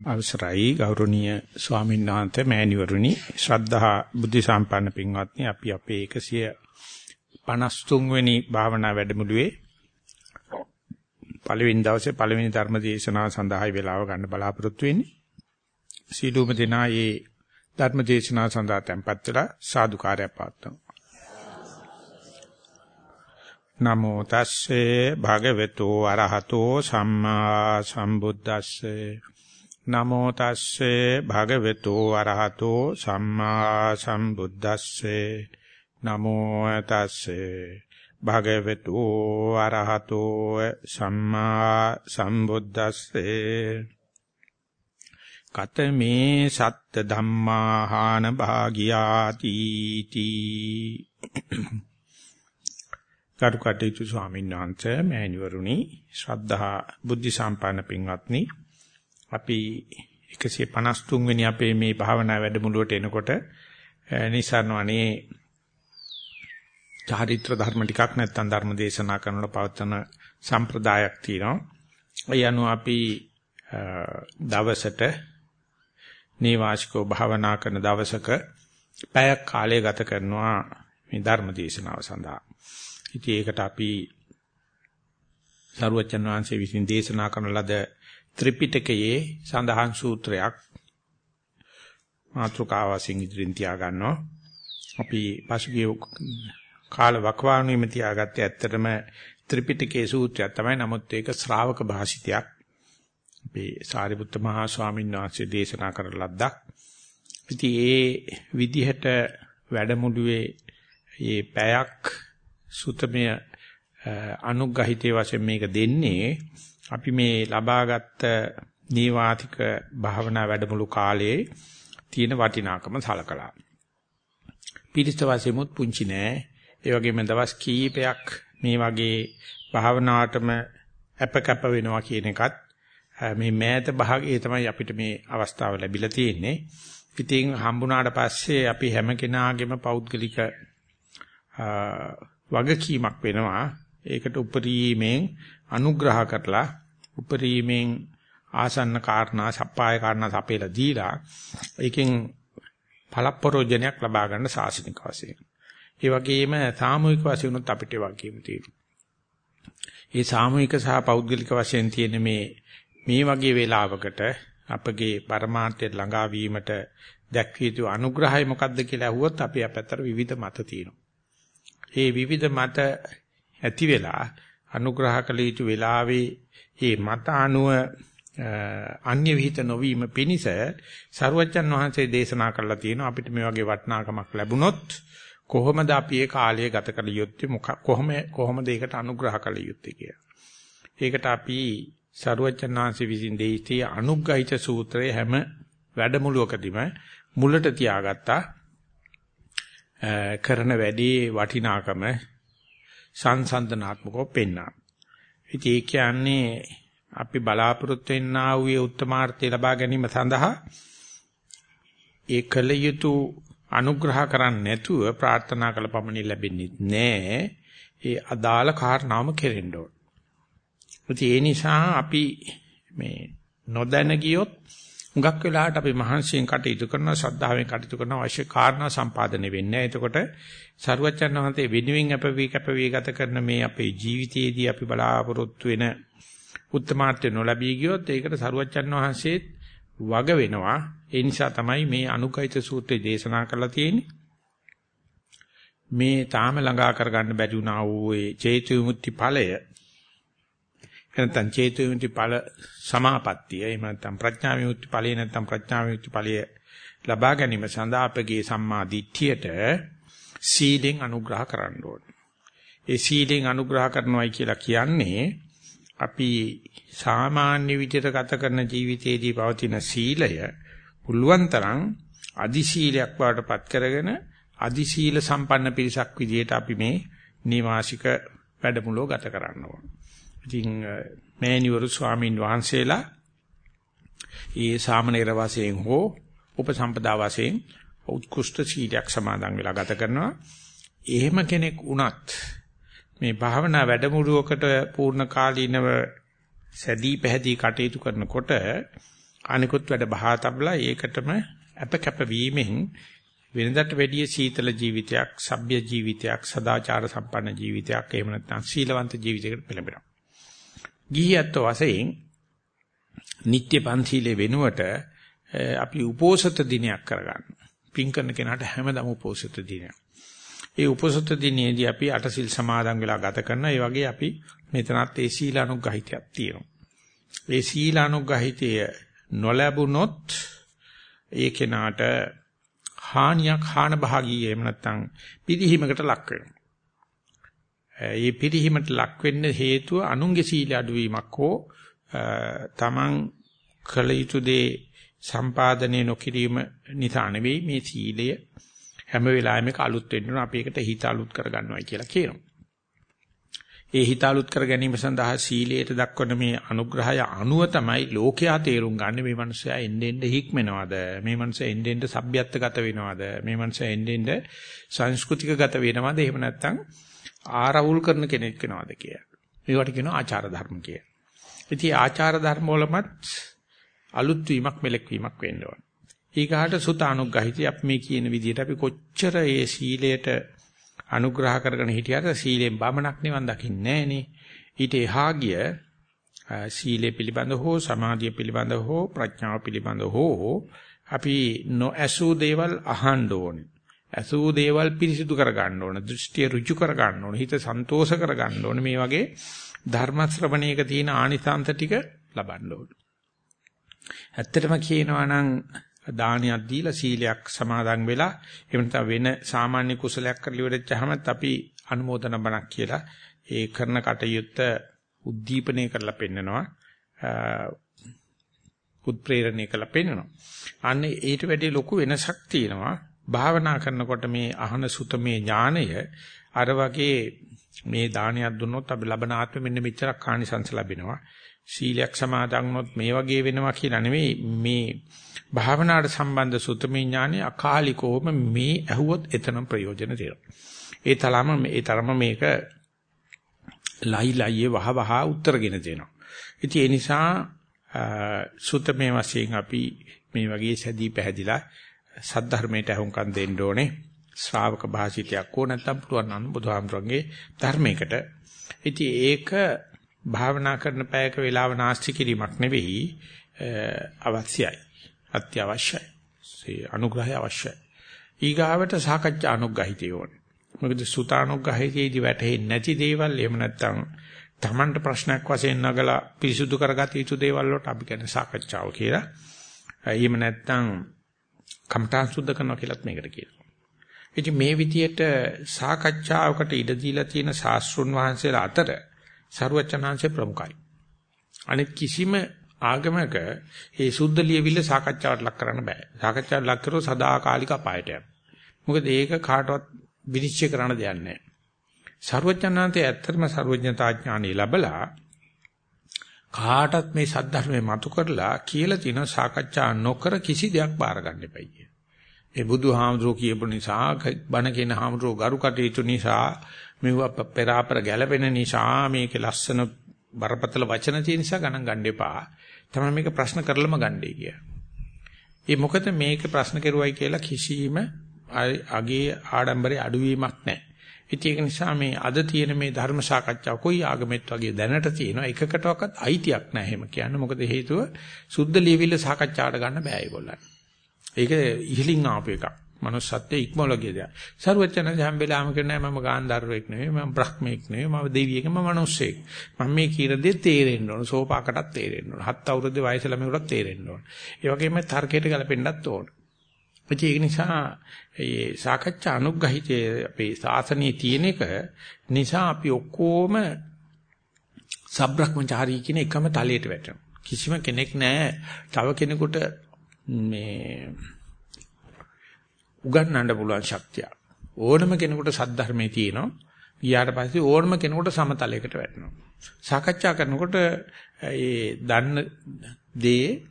අවසරයි ගෞරවනීය ස්වාමීන් වහන්සේ මෑණිවරුනි. ශ්‍රද්ධා බුද්ධ සම්පන්න පින්වත්නි අපි අපේ 153 වෙනි භාවනා වැඩමුළුවේ පළවෙනි දවසේ පළවෙනි ධර්ම දේශනාව සඳහායි වේලාව ගන්න බලාපොරොත්තු වෙන්නේ. සීලුම දෙනා මේ ධර්ම දේශනාව සඳහා tempත් වෙලා සාදුකාරය පාත්තුමු නමෝ තස්සේ භගවතු අරහතෝ සම්මා සම්බුද්දස්සේ. නමෝ තස්සේ භගවතු අරහතෝ සම්මා සම්බුද්දස්සේ. නමෝ තස්සේ භගවතු අරහතෝ සම්මා සම්බුද්දස්සේ. කතමේ සත්ත ධම්මාහාන භාගියාති තී. කරුකටේතු ස්වාමීන් වහන්සේ මෑණිවරුනි ශ්‍රද්ධා බුද්ධ සම්පන්න පින්වත්නි අපි 153 වෙනි අපේ මේ භාවනා වැඩමුළුවට එනකොට නිසරණවනේ චාරිත්‍ර ධර්ම ටිකක් නැත්තම් ධර්ම දේශනා කරනකොට පවත්වන සම්ප්‍රදායක් තියෙනවා. ඒ අනුව අපි දවසට නේවාසිකව භාවනා කරන දවසක පැයක් කාලය ගත කරනවා මේ ධර්ම දේශනාව සඳහා. ඉතින් ඒකට අපි සරුවචන් වහන්සේ විසින් දේශනා කරන ලද ත්‍රිපිටකයේ සඳහන් සූත්‍රයක් මාතෘකාවසින් ඉදිරින් තියා ගන්නවා. අපි පසුගිය කාල වකවානුවෙම තියාගත්තේ ඇත්තටම ත්‍රිපිටකයේ සූත්‍රයක් තමයි. නමුත් ඒක ශ්‍රාවක භාෂිතයක්. අපි සාරිපුත්ත මහා ස්වාමීන් වහන්සේ දේශනා කරන ලද්දක්. ඉතින් ඒ විදිහට වැඩමුළුවේ මේ පැයක් සුතමය අනුග්‍රහිතේ වශයෙන් මේක දෙන්නේ අපි මේ ලබාගත් නීවාතික භාවනා වැඩමුළු කාලයේ තියෙන වටිනාකම සලකලා. පිටිස්ත වාසියමුත් පුංචි නෑ. ඒ වගේම දවස් කීපයක් මේ වගේ භාවනාවටම අපකප වෙනවා කියන එකත් මේ මෑත භාගයේ තමයි අපිට මේ අවස්ථාව ලැබිලා තියෙන්නේ. ඉතින් හම්බුණාට පස්සේ අපි හැම කෙනාගේම පෞද්ගලික වගකීමක් වෙනවා. ඒකට උපරිමයෙන් අනුග්‍රහ කරලා උපරිමයෙන් ආසන්න කාරණා සප්පාය කාරණා සපේලා දීලා ඒකෙන් පළප්‍රෝජනයක් ලබා ගන්න සාසනික වශයෙන්. ඒ වගේම සාමූහික වශයෙන් උත් අපිට වගකීම් තියෙනවා. ඒ සාමූහික සහ පෞද්ගලික වශයෙන් තියෙන මේ මේ වගේ වේලාවකට අපගේ પરමාර්ථය ළඟා වීමට දැක්විය යුතු අනුග්‍රහය මොකක්ද කියලා අහුවොත් අපි අපතර විවිධ මත තියෙනවා. ඒ විවිධ මත ඇති වෙලා අනුග්‍රහ කළ යුතු වෙලාවේ මේ මත අනුව අන්‍ය විහිිත නොවීම පිණිස සරුවච්චන් වහන්සේ දේශනා කරලා තියෙනවා අපිට මේ වගේ වටිනාකමක් ලැබුණොත් කොහොමද අපි ඒ කාලය ගත කළ යුත්තේ කොහොම කොහොමද ඒකට අනුග්‍රහ කළ යුත්තේ කියලා. ඒකට අපි සරුවච්චන් වහන්සේ විසින් දෙයිතී අනුග්‍රහිත සූත්‍රයේ හැම වැඩමුළුවකදීම මුලට තියාගත්තා කරන වැඩේ වටිනාකම සංසන්දනාත්මකව පෙන්වනවා. ඉතින් ඒ කියන්නේ අපි බලාපොරොත්තු වෙන්නා වූ උත්තමාර්ථය ලබා ගැනීම සඳහා ඒ කල යුතු අනුග්‍රහ කරන්නේ නැතුව ප්‍රාර්ථනා කළ පමණින් ලැබෙන්නේ නැහැ. ඒ අදාළ කාරණාවම කෙරෙන්න ඕන. ඒ නිසා අපි මේ නොදැන ගියොත් හුඟක් වෙලාවට අපි මහන්සියෙන් කටයුතු කරනවා ශ්‍රද්ධාවෙන් කටයුතු කරනවා අවශ්‍ය කාරණා සම්පාදනය වෙන්නේ නැහැ. එතකොට සරුවච්චන් වහන්සේ වෙනුවෙන් අපවි කැපවි ගත කරන මේ අපේ ජීවිතයේදී අපි බලාපොරොත්තු වෙන උත්තමාර්ථය නොලැබී ගියොත් ඒකට සරුවච්චන් වහන්සේ වග වෙනවා. ඒ නිසා තමයි මේ අනුකයිත සූත්‍රය දේශනා කරලා තියෙන්නේ. මේ තාම ළඟා කරගන්න බැරි වුණා වූ ඒ චේතු විමුක්ති ඵලය නැත්නම් චේතු විමුක්ති ඵල සමාපත්තිය එහෙම නැත්නම් ප්‍රඥා විමුක්ති ඵලය නැත්නම් ප්‍රඥා විමුක්ති ඵලය ලබා ගැනීම සඳහා අපගේ සම්මා දිට්ඨියට සීලෙන් අනුග්‍රහ කරන්න ඕනේ. ඒ සීලෙන් අනුග්‍රහ කරනවායි කියලා කියන්නේ අපි සාමාන්‍ය විදිහට ගත කරන ජීවිතයේදී පවතින සීලය පුළුවන් තරම් අදි සීලයක් වඩටපත් කරගෙන අදි සීල සම්පන්න පිරිසක් විදිහට අපි මේ නිවාසික වැඩමුළුව ගත කරන්න ඕන. ඉතින් මෑණිවරු ස්වාමින් වහන්සේලා ඒ සාමණේර වාසයෙන් හෝ උපසම්පදා වාසයෙන් උත්කෘෂ්ඨ සීලයක් සමාදන් වෙලා ගත කරනවා. එහෙම කෙනෙක් වුණත් මේ භාවනා වැඩමුළුවකට පූර්ණ කාලීනව සැදී පැහැදී කටයුතු කරනකොට අනිකුත් වැඩ බහා තබලා ඒකටම අපකැප වීමෙන් වෙනදට වැඩිය සීතල ජීවිතයක්, සભ્ય ජීවිතයක්, සදාචාර සම්පන්න ජීවිතයක් එහෙම නැත්නම් සීලවන්ත ජීවිතයකට පෙළඹෙනවා. ගිහියත් වශයෙන් නිත්‍ය පන්සීලේ වෙනුවට අපි උපෝසත දිනයක් කරගන්න. පින් කරන කෙනාට හැමදාම උපෝසත දිනයක්. ඒ උපෝසත දිනේදී අපි අටසිල් සමාදන් වෙලා ගත කරන ඒ වගේ අපි මෙතනත් ඒ සීලානුග්‍රහිතයක් තියෙනවා. ඒ සීලානුග්‍රහිතය නොලැබුණොත් ඒ කෙනාට හානියක් හාන භාගී එහෙම නැත්නම් පිරිහීමකට ලක් වෙනවා. ඒ පිරිහීමට ලක් වෙන්න හේතුව අනුන්ගේ සීල අඩුවීමක් හෝ තමන් කළ යුතු දේ සම්පාදනය නොකිරීම නිසා නෙවෙයි මේ සීලය හැම වෙලාවෙම අලුත් වෙන්න ඕන අපි ඒකට හිත අලුත් කරගන්නවයි කියලා කියනවා. ඒ හිත අලුත් කර ගැනීම සඳහා සීලයට දක්වන මේ අනුග්‍රහය අනුව තමයි ලෝකයා තේරුම් ගන්න මේ මනුස්සයා එන්න එන්න හික්මනවාද මේ මනුස්සයා එන්න එන්න සભ્યත්වගත වෙනවද මේ මනුස්සයා එන්න එන්න සංස්කෘතිකගත වෙනවද එහෙම නැත්නම් ආරවුල් කරන කෙනෙක් වෙනවද කියලා. මේවට කියනවා ආචාර ධර්ම කියලා. ඉතින් ආචාර ධර්ම වලමත් අලුත් වීමක් මෙලෙක් වීමක් වෙන්න ඕන. ඊගාට සුතානුග්‍රහිතය අපි මේ කියන විදිහට අපි කොච්චර ඒ සීලයට අනුග්‍රහ කරගෙන හිටියට සීලෙන් බමනක් නිවන් දකින්නේ නැහනේ. ඊට එහා ගිය සීලය පිළිබඳ හෝ සමාධිය පිළිබඳ හෝ ප්‍රඥාව පිළිබඳ හෝ අපි නොඇසූ දේවල් අහන්න ඕනේ. ඇසූ දේවල් පිරිසිදු කර ගන්න ඕන. දෘෂ්ටිය ඍජු කර ගන්න ඕන. හිත සන්තෝෂ කර ගන්න ඕන. මේ වගේ ධර්ම ශ්‍රවණයක තියෙන ආනිසංස ටික ලබන්න ඕන. ඇත්තටම කියනවා නම් දානයක් දීලා සීලයක් සමාදන් වෙලා එහෙම නැත්නම් වෙන සාමාන්‍ය කුසලයක් කරලා ඉවරෙච්චහමත් අපි අනුමೋದන බණක් කියලා ඒ කරන කටයුත්ත උද්දීපනය කරලා පෙන්නනවා. උත්ප්‍රේරණය කරලා පෙන්නනවා. අන්න ඊට වැඩි ලොකු වෙනසක් තියෙනවා. භාවනා කරනකොට මේ අහන සුතමේ ඥානය අර වගේ මේ දානයක් දුන්නොත් අපි ලබන ආත්මෙ මෙන්න මෙච්චරක් කානිසංස ලැබෙනවා. සීලයක් සමාදන් වුණොත් මේ වගේ වෙනවා කියලා නෙවෙයි මේ භාවනාවට සම්බන්ධ සුතමේ ඥානෙ අකාලිකවම මේ ඇහුවොත් එතනම ප්‍රයෝජන තියෙනවා. ඒ තරම ඒ තරම මේක ලයි ලයියේ වහ වහ උත්තරගෙන දෙනවා. ඉතින් ඒ නිසා සුතමේ වශයෙන් අපි මේ වගේ සැදී පැහැදිලා සද්ධර්මයට අහුම්කම් දෙන්න ඕනේ. ශ්‍රාවක භාෂිතයක් ඕ නැත්නම් පුළුවන් නම් බුදුහාමුදුරන්ගේ ධර්මයකට. ඉතින් ඒක භාවනා කරන පැයක වේලාව නාස්ති කිරීමක් නෙවෙයි අවශ්‍යයි. අත්‍යවශ්‍යයි. ඒ අනුග්‍රහය අවශ්‍යයි. ඊගාවට සාකච්ඡා අනුග්‍රහිතය ඕනේ. මොකද සුතානුග්‍රහිතයේදී වැටෙන්නේ නැති දේවල් එහෙම නැත්නම් Tamanට ප්‍රශ්නයක් වශයෙන් නගලා පිරිසුදු කරගත යුතු දේවල් වලට අපි කියන්නේ සාකච්ඡාව කියලා. එහෙම නැත්නම් කම්ඨාන් සුද්ධ කරනවා කියලත් මේකට කියනවා. ඉතින් මේ විදියට සාකච්ඡාවකට ඉඩ දීලා තියෙන ශාස්ත්‍රුන් වහන්සේලා අතර සරුවචනහන්සේ ප්‍රමුඛයි. අනෙක් කිසිම ආගමක මේ සුද්ධ ලියවිල්ල සාකච්ඡාවට ලක් කරන්න බෑ. සාකච්ඡාවට ලක් කරොත් සදාකාලික අපායට යනවා. මොකද ඒක කාටවත් විනිශ්චය කරන්න දෙයක් නැහැ. සරුවචනහන්සේ ඇත්තටම සරුවඥතාඥානෙ ලැබලා කාටත් මේ සද්ධර්මයේ මතු කරලා කියලා තියෙන සාකච්ඡා නොකර කිසි දෙයක් බාර ගන්න එපයි කිය. මේ බුදුහාමුදුරුවෝ කියපු නිසා බණ කියන හාමුදුරුවෝ ගරු කටයුතු නිසා මෙව පෙරාපර ගැළපෙන නිසා මේකේ ලස්සන බරපතල වචන තියෙන නිසා ගණන් ගන්න එපා. තමයි මේක ප්‍රශ්න කරලම ගන්නයි කිය. ඒ මොකද මේක ප්‍රශ්න කරුවයි කියලා කිසිම අගේ ආඩම්බරේ අඩුවීමක් නැහැ. ඉතින් ඒක නිසා මේ අද තියෙන මේ ධර්ම සාකච්ඡාව කොයි ආගමෙත් වගේ දැනට තියෙනවා එකකටවත් අයිතියක් නැහැ එහෙම කියන්න. මොකද හේතුව සුද්ධ ලියවිල්ල සාකච්ඡාවට ගන්න බෑ ඒගොල්ලන්. ඒක ඉහලින් ආපු එකක්. Manussත්වයේ ඉක්මවලගේ දෙයක්. සරුවචන හැම වෙලාවම කියන්නේ මම ගාන්ධාරවෙක් නෙවෙයි මම බ්‍රහ්මෙක් නෙවෙයි මම දෙවියෙක් මම මිනිස්සෙක්. මම මේ කියන දේ තේරෙන්න ඕන. සෝපාකටත් තේරෙන්න ඕන. හත් අවුරුද්දේ වයස ළමයෙකුටත් තේරෙන්න ඕන. ඒ වගේම තර්කයට ගලපෙන්නත් ඕන. ඒක නිසා මේ සාකච්ඡා අනුග්‍රහිතයේ අපේ සාසනයේ තියෙන එක නිසා අපි ඔක්කොම සබ්‍රහ්මචාරී කියන එකම තලයට වැටෙනවා. කිසිම කෙනෙක් නැහැ තව කෙනෙකුට මේ උගන්වන්න පුළුවන් ශක්තිය. ඕනම කෙනෙකුට සද්ධර්මයේ තියෙනවා. ගියාට පස්සේ ඕනම කෙනෙකුට සමතලයකට වැටෙනවා. සාකච්ඡා කරනකොට ඒ දන්න දේ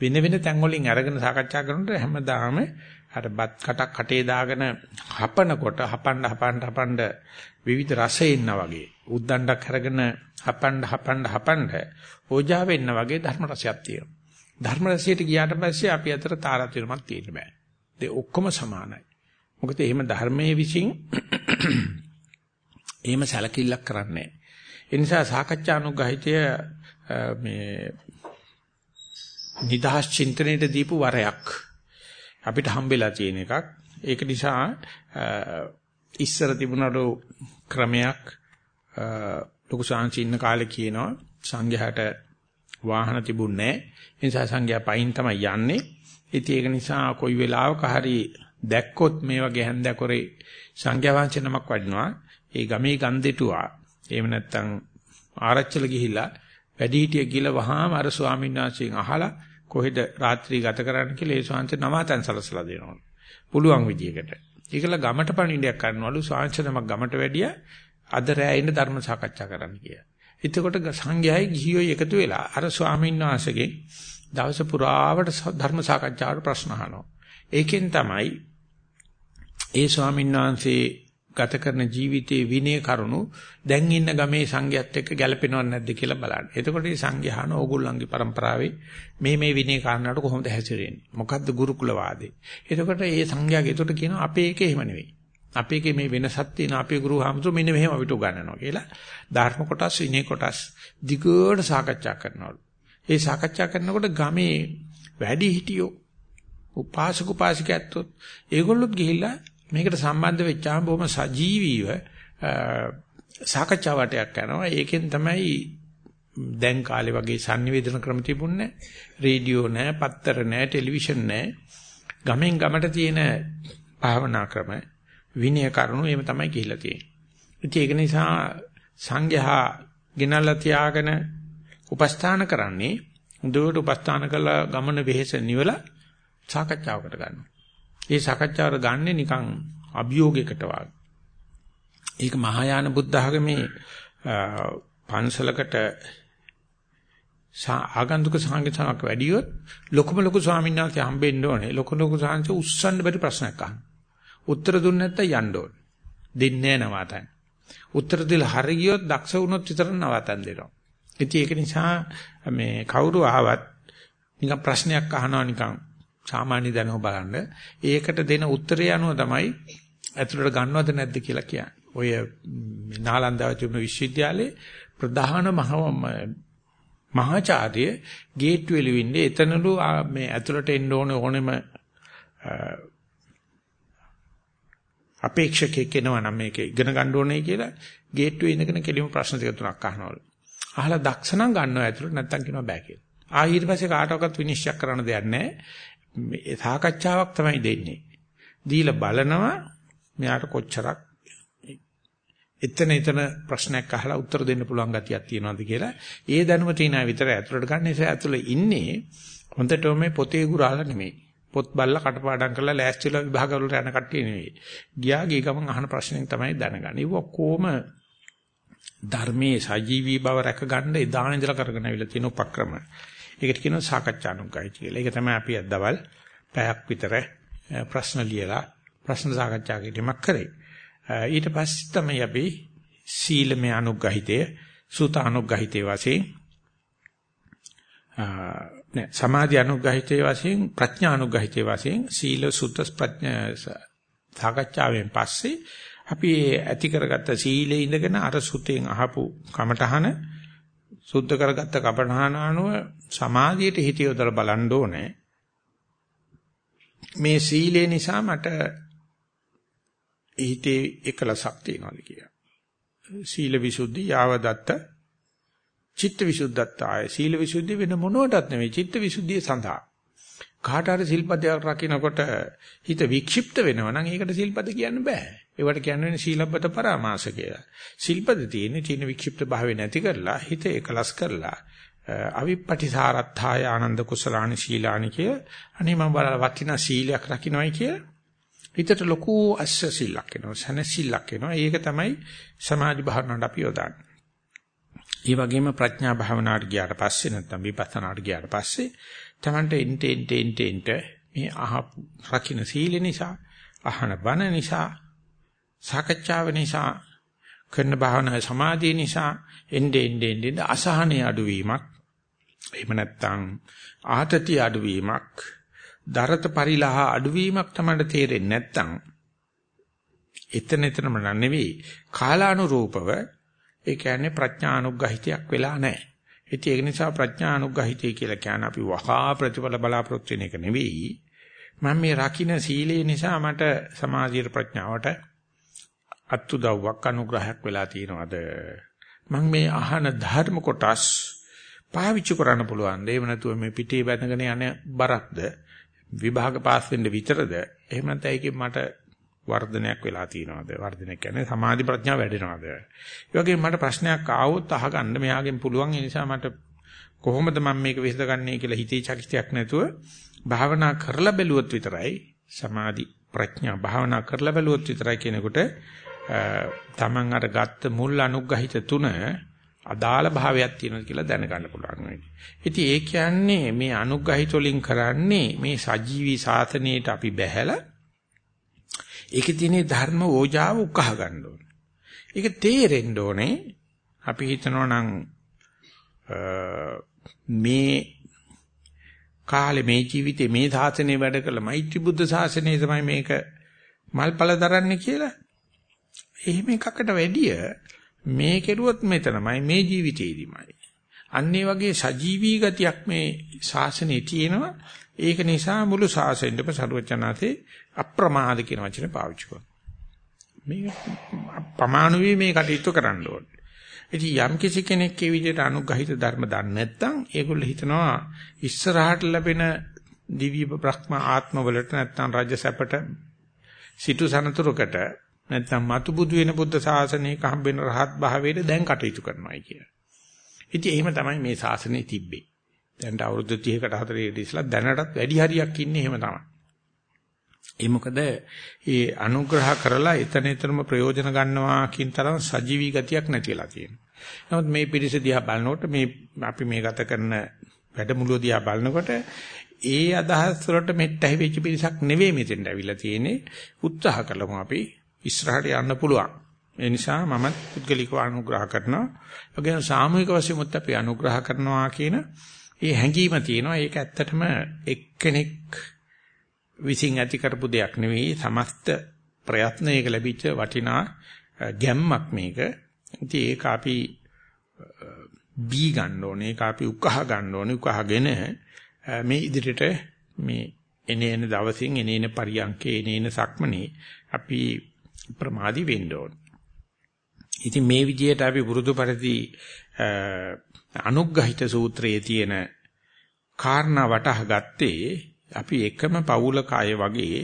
වෙන වෙන තැන් වලින් අරගෙන සාකච්ඡා කරනකොට හැමදාම අර බත් කටක් කටේ දාගෙන හපනකොට හපන්න හපන්න හපන්න විවිධ රස එන්නා වගේ උද්දණ්ඩක් අරගෙන හපන්න හපන්න හපන්න ඕජා වෙන්න වගේ ධර්ම රසයක් තියෙනවා. ධර්ම රසයට ගියාට පස්සේ අපි අතර තාරාතිරමක් තියෙන්න බෑ. ඒ ඔක්කොම සමානයි. මොකද එහෙම ධර්මයේ විසින් එහෙම සැලකිල්ලක් කරන්නේ ඒ නිසා සාකච්ඡානුගහිතය මේ නිදහස් චින්තනයේ දීපු වරයක් අපිට හම්බෙලා තියෙන එකක්. ඒක නිසා ඉස්සර තිබුණලු ක්‍රමයක් ලොකු සංචින්න කාලේ කියනවා සංඝයාට වාහන තිබුණේ නැහැ. ඒ නිසා සංඝයා පයින් තමයි යන්නේ. ඉතින් ඒක නිසා කොයි වෙලාවක හරි දැක්කොත් මේ වගේ හැන්දකොරේ සංඝයා වහන්සේ නමක් වඩිනවා. ඒ ගමේ ගන්දෙටුවා. එහෙම නැත්නම් ආරච්චල ගිහිල්ලා වැඩිහිටිය ගිල වහාම අර ස්වාමීන් වහන්සේගෙන් අහලා කොහෙද රාත්‍රී ගත කරන්න කියලා ඒ ස්වාමීන් නවාතන් සලසලා දෙනවා. පුළුවන් විදියකට. ඒකල ගමට පණිඩයක් කරනවලු ස්වාමීන් නමක් ගමට වැඩිය අද රෑ ඉන්න ධර්ම සාකච්ඡා කරන්න කියලා. එතකොට සංඝයායි ගිහියෝයි එකතු වෙලා අර ස්වාමීන් වහන්සේගෙන් දවස පුරාවට ධර්ම සාකච්ඡාවට ප්‍රශ්න අහනවා. ඒකෙන් තමයි ඒ ස්වාමීන් වහන්සේ ගත කරන ජීවිතයේ විනය කරුණු දැන් ඉන්න ගමේ සංඝයාත් එක්ක ගැලපෙනවද නැද්ද කියලා බලන්න. එතකොට මේ සංඝයාන ඕගොල්ලන්ගේ પરම්පරාවේ මේ මේ විනය කාරණාට කොහොමද හැසිරෙන්නේ? මොකද්ද ගුරුකුල වාදේ? එතකොට මේ සංඝයාගේ එතකොට කියනවා අපේ එකේ එහෙම නෙවෙයි. අපේ එකේ මේ වෙනසක් තියෙන අපේ ගුරු හාමුදුරු මෙන්න මෙහෙම අපිට උගන්වනවා කියලා ධර්ම කොටස් විනය කොටස් දිගට සාකච්ඡා කරනවලු. ඒ සාකච්ඡා කරනකොට ගමේ වැඩි හිටියෝ උපාසක උපාසිකයන්තොත් ඒගොල්ලොත් ගිහිල්ලා මේකට සම්බන්ධ වෙච්චාම බොහොම සජීවීව සාකච්ඡාවටයක් කරනවා. ඒකෙන් තමයි දැන් කාලේ වගේ sannivedana ක්‍රම තිබුණේ රේඩියෝ නැහැ, පත්තර නැහැ, ටෙලිවිෂන් නැහැ. ගමෙන් ගමට තියෙන භාවනා ක්‍රම විනය කරුණු එහෙම තමයි කියලා තියෙන්නේ. ඒක නිසා සංඝයා ගෙනල්ලා තියාගෙන උපස්ථාන කරන්නේ හොඳට උපස්ථාන කළා ගමන වෙහෙස නිවලා සාකච්ඡාවකට ගන්නවා. ඒ සාකච්ඡාවට ගන්නෙ නිකන් අභියෝගයකට වගේ. ඒක මහායාන බුද්ධ ආගමේ පන්සලකට ආගන්තුක සංගීතයක් වැඩියොත් ලොකුම ලොකු ස්වාමීන් වහන්සේ හම්බෙන්න ඕනේ. ලොකු ලොකු සාංශ උස්සන්න බැරි ප්‍රශ්නයක් අහන්න. උත්තර දුන්නේ නැත්නම් යන්න ඕනේ. දෙන්නේ නැහැ නවාතන්. උත්තර දෙලා හරි ගියොත් දක්ෂ වුණොත් විතර නවාතන් දෙනවා. ඉතින් ඒක නිසා මේ කවුරු ආවත් නිකන් ප්‍රශ්නයක් අහනවා නිකන් සාමාන්‍ය දැනුම බලන්න. ඒකට දෙන උත්තරය අනුව තමයි ඇතුළට ගන්නවද නැද්ද කියලා කියන්නේ. ඔය නාලන්දාවේ තිබුණු විශ්වවිද්‍යාලයේ ප්‍රධාන මහාචාර්ය ගේට්ටුවේ ලිවින්නේ එතනලු මේ ඇතුළට එන්න ඕන ඕනෙම අපේක්ෂකෙක් එනවා නම් මේක ඉගෙන ගන්න ඕනේ කියලා ගේට්ටුවේ ඉඳගෙන කෙලිම ප්‍රශ්න ටික තුනක් අහනවලු. අහලා දක්ෂ නම් ගන්නවා ඇතුළට නැත්තම් කියනවා බෑ කියලා. ආ ඊට පස්සේ කාටවත් විනිශ්චය කරන්න දෙයක් නැහැ. මේ සාකච්ඡාවක් තමයි දෙන්නේ. දීලා බලනවා මෙයාට කොච්චරක් එතන එතන ප්‍රශ්නයක් අහලා උත්තර දෙන්න පුළුවන් ගතියක් තියෙනවද කියලා. ඒ දැනුම තියෙන අය විතර ඇතුළට ගන්න නිසා ඇතුළේ ඉන්නේ හොඳටම මේ පොතේ ගුරාලා නෙමෙයි. පොත් බල්ලා කටපාඩම් කරලා ලෑස්තිලා විභාග වලට යන කට්ටිය නෙවෙයි. ගියා ගිය ගමන් අහන ප්‍රශ්නෙන් තමයි දැනගන්නේ. ඒක ඔක්කොම ධර්මයේ සජීවී බව රැක ගන්න එදාන ඉඳලා කරගෙන ආවිලා තියෙන උපක්‍රම. ඒකට කියනවා සාකච්ඡානුගයි කියලා. ඒක තමයි අපි අදවල් පැයක් විතර ප්‍රශ්න ලියලා ප්‍රශ්න සාකච්ඡා කිරීමක් කරේ. ඊට පස්සේ තමයි අපි සීලමය අනුග්‍රහිතය සුත අනුග්‍රහිතය වශයෙන් නෑ සමාධි අනුග්‍රහිතය වශයෙන් ප්‍රඥා අනුග්‍රහිතය වශයෙන් සීල සුත ප්‍රඥා සාකච්ඡාවෙන් පස්සේ අපි ඇති කරගත්ත සීලේ ඉඳගෙන අර සුතෙන් අහපු කමඨහන සුද්ධ කරගත්ත කපඨහන අනුව සමාධියට හිත යොදලා බලන්න ඕනේ මේ සීලේ නිසා මට හිතේ එකලසක් තියෙනවාද කියලා. සීල විසුද්ධි යාව දත්ත චිත්ත විසුද්ධත් ආය සීල විසුද්ධි වෙන මොනකටත් නෙවෙයි චිත්ත විසුද්ධිය සඳහා. කාට හරි සිල්පදයක් රකින්නකොට හිත වික්ෂිප්ත වෙනවා නම් ඒකට සිල්පද කියන්න බෑ. ඒවට කියන්නේ සීලබ්බත පරාමාස කියලා. සිල්පද තියෙන්නේ චින වික්ෂිප්ත භාවය නැති කරලා හිත එකලස් කරලා අවිප්පටිසාරත්ථාය ආනන්ද කුසලානි සීලානි කිය අනේ මම බලලා වටිනා සීලයක් රකින්නයි කිය හිතට ලොකු අස්ස සීලක් එනවා සනසීලක් එනවා ඒක තමයි සමාධි භාවනාවට අපි යොදන්නේ. ඒ වගේම ප්‍රඥා භාවනාවට ගියාට පස්සේ නැත්නම් විපස්සනාට ගියාට පස්සේ තමන්ට එන්ටෙ එන්ටෙ එන්ටෙ එන්ටෙ මේ අහ රකින්න සීල නිසා අහන බණ නිසා සාකච්ඡාව නිසා කරන භාවනා සමාධිය නිසා එnde ende ende අසහනේ අඩුවීමක් එහෙම නැත්නම් ආතති අඩුවීමක්, දරත පරිලහ අඩුවීමක් තමයි තේරෙන්නේ නැත්නම් එතන එතනම නෙවෙයි කාලානුරූපව ඒ කියන්නේ ප්‍රඥානුග්‍රහිතයක් වෙලා නැහැ. ඉතින් ඒක නිසා ප්‍රඥානුග්‍රහිතය කියලා කියන්නේ අපි වහා ප්‍රතිඵල බලාපොරොත්තු වෙන එක නෙවෙයි. මම මේ රකින්න සීලය නිසා මට සමාධියට ප්‍රඥාවට අත්උදව්වක් අනුග්‍රහයක් වෙලා තියෙනවද? මම මේ අහන ධර්ම කොටස් පාවිච්චි කරන්න පුළුවන්ද? එහෙම නැතුව මේ පිටේ බැඳගෙන යන බරක්ද? විභාග පාස් වෙන්න විතරද? එහෙම නැත්නම් ඒකෙන් මට වර්ධනයක් වෙලා තියෙනවද? වර්ධනයක් කියන්නේ සමාධි ප්‍රඥා වැඩෙනවද? ඒ වගේම මට ප්‍රශ්නයක් ආවොත් අහගන්න මෙයාගෙන් පුළුවන් ඒ නිසා මට කොහොමද මම මේක විසඳගන්නේ කියලා හිතේ චකිතයක් නැතුව භාවනා කරලා බැලුවොත් විතරයි සමාධි ප්‍රඥා භාවනා කරලා බැලුවොත් විතරයි කෙනෙකුට තමන් අර ගත්ත මුල් අනුග්‍රහිත තුන අදාළ භාවයක් තියෙනවා කියලා දැනගන්න පුළුවන් වෙන්නේ. ඉතින් ඒ කියන්නේ මේ අනුග්‍රහිත වලින් කරන්නේ මේ සජීවී සාසනයේට අපි බැහැලා ඒකේ තියෙන ධර්ම ඕජාව උකහා ගන්න ඕනේ. ඒක තේරෙන්න ඕනේ. අපි හිතනවා නම් මේ කාලේ මේ ජීවිතේ මේ සාසනේ වැඩ කළ මෛත්‍රී බුද්ධ ශාසනය තමයි මේක මල්පල දරන්නේ කියලා. එහෙම එකකට වැඩිය මේ කෙරුවොත් මෙතනමයි මේ ජීවිතේදිමයි. අන්නේ වගේ සජීවී ගතියක් මේ ශාසනයේ තියෙනවා. ඒක නිසා මුළු ශාසනයෙම සරුවචනාතේ අප්‍රමාද කියන වචනේ පාවිච්චි කරනවා. මේ ප්‍රමාණ වී මේ කටයුතු කරන්න ඕනේ. ඉතින් යම් කිසි කෙනෙක් ඒ විදිහට අනුග්‍රහිත ධර්ම දන්නේ නැත්නම් ඒගොල්ලෝ හිතනවා ඉස්සරහට ලැබෙන දිව්‍ය බ්‍රහ්ම ආත්මවලට නැත්නම් රාජ්‍ය සැපට සිටු සනතුරකට නැත්නම් මතු බුදු වෙන බුද්ධ ශාසනයක හම්බෙන රහත් භාවයට දැන් කටයුතු කරනවායි කියලා. ඉතින් එහෙම තමයි මේ ශාසනය තිබ්බේ. දැන් අවුරුදු 30කට 40කට ඉස්සලා දැනටත් වැඩි හරියක් ඉන්නේ එහෙම තමයි. ඒ මොකද ඒ අනුග්‍රහ කරලා එතන එතනම ප්‍රයෝජන ගන්නවා කියන තරම් සජීවී ගතියක් නැතිලා තියෙනවා. නමුත් මේ පිරිස දිහා බලනකොට මේ අපි මේ ගත කරන වැඩමුළුව දිහා බලනකොට ඒ අදහස් වලට මෙට්ටහි වෙච්ච පිරිසක් නෙවෙයි මෙතෙන්ට ඇවිල්ලා තියෙන්නේ. උත්සාහ කළමු අපි ඉස්සරහට යන්න පුළුවන්. ඒ නිසා මම පුද්ගලිකව අනුග්‍රහ කරනවා. වගේම සාමූහික වශයෙන් මුත් අපි අනුග්‍රහ කරනවා කියන ඒ හැඟීම තියෙනවා. ඒක ඇත්තටම එක්කෙනෙක් විසින් ඇති කරපු දෙයක් නෙවෙයි. සමස්ත ප්‍රයත්නයක ලැබිච්ච වටිනා ගැම්මක් මේක. ඉතින් ඒක අපි බී ගන්න ඕනේ. ඒක අපි උකහා ගන්න ඕනේ. උකහාගෙන මේ ඉදිරියට මේ එනේන දවසින් එනේන පරියන්කේ එනේන සක්මනේ අපි ප්‍රමාදි වෙන්න ඕනේ. ඉතින් මේ විදිහට අපි පුරුදු පරිදි අනුග්‍රහිත සූත්‍රයේ තියෙන කාරණා වටහා ගත්තේ අපි එකම පවුල කය වගේ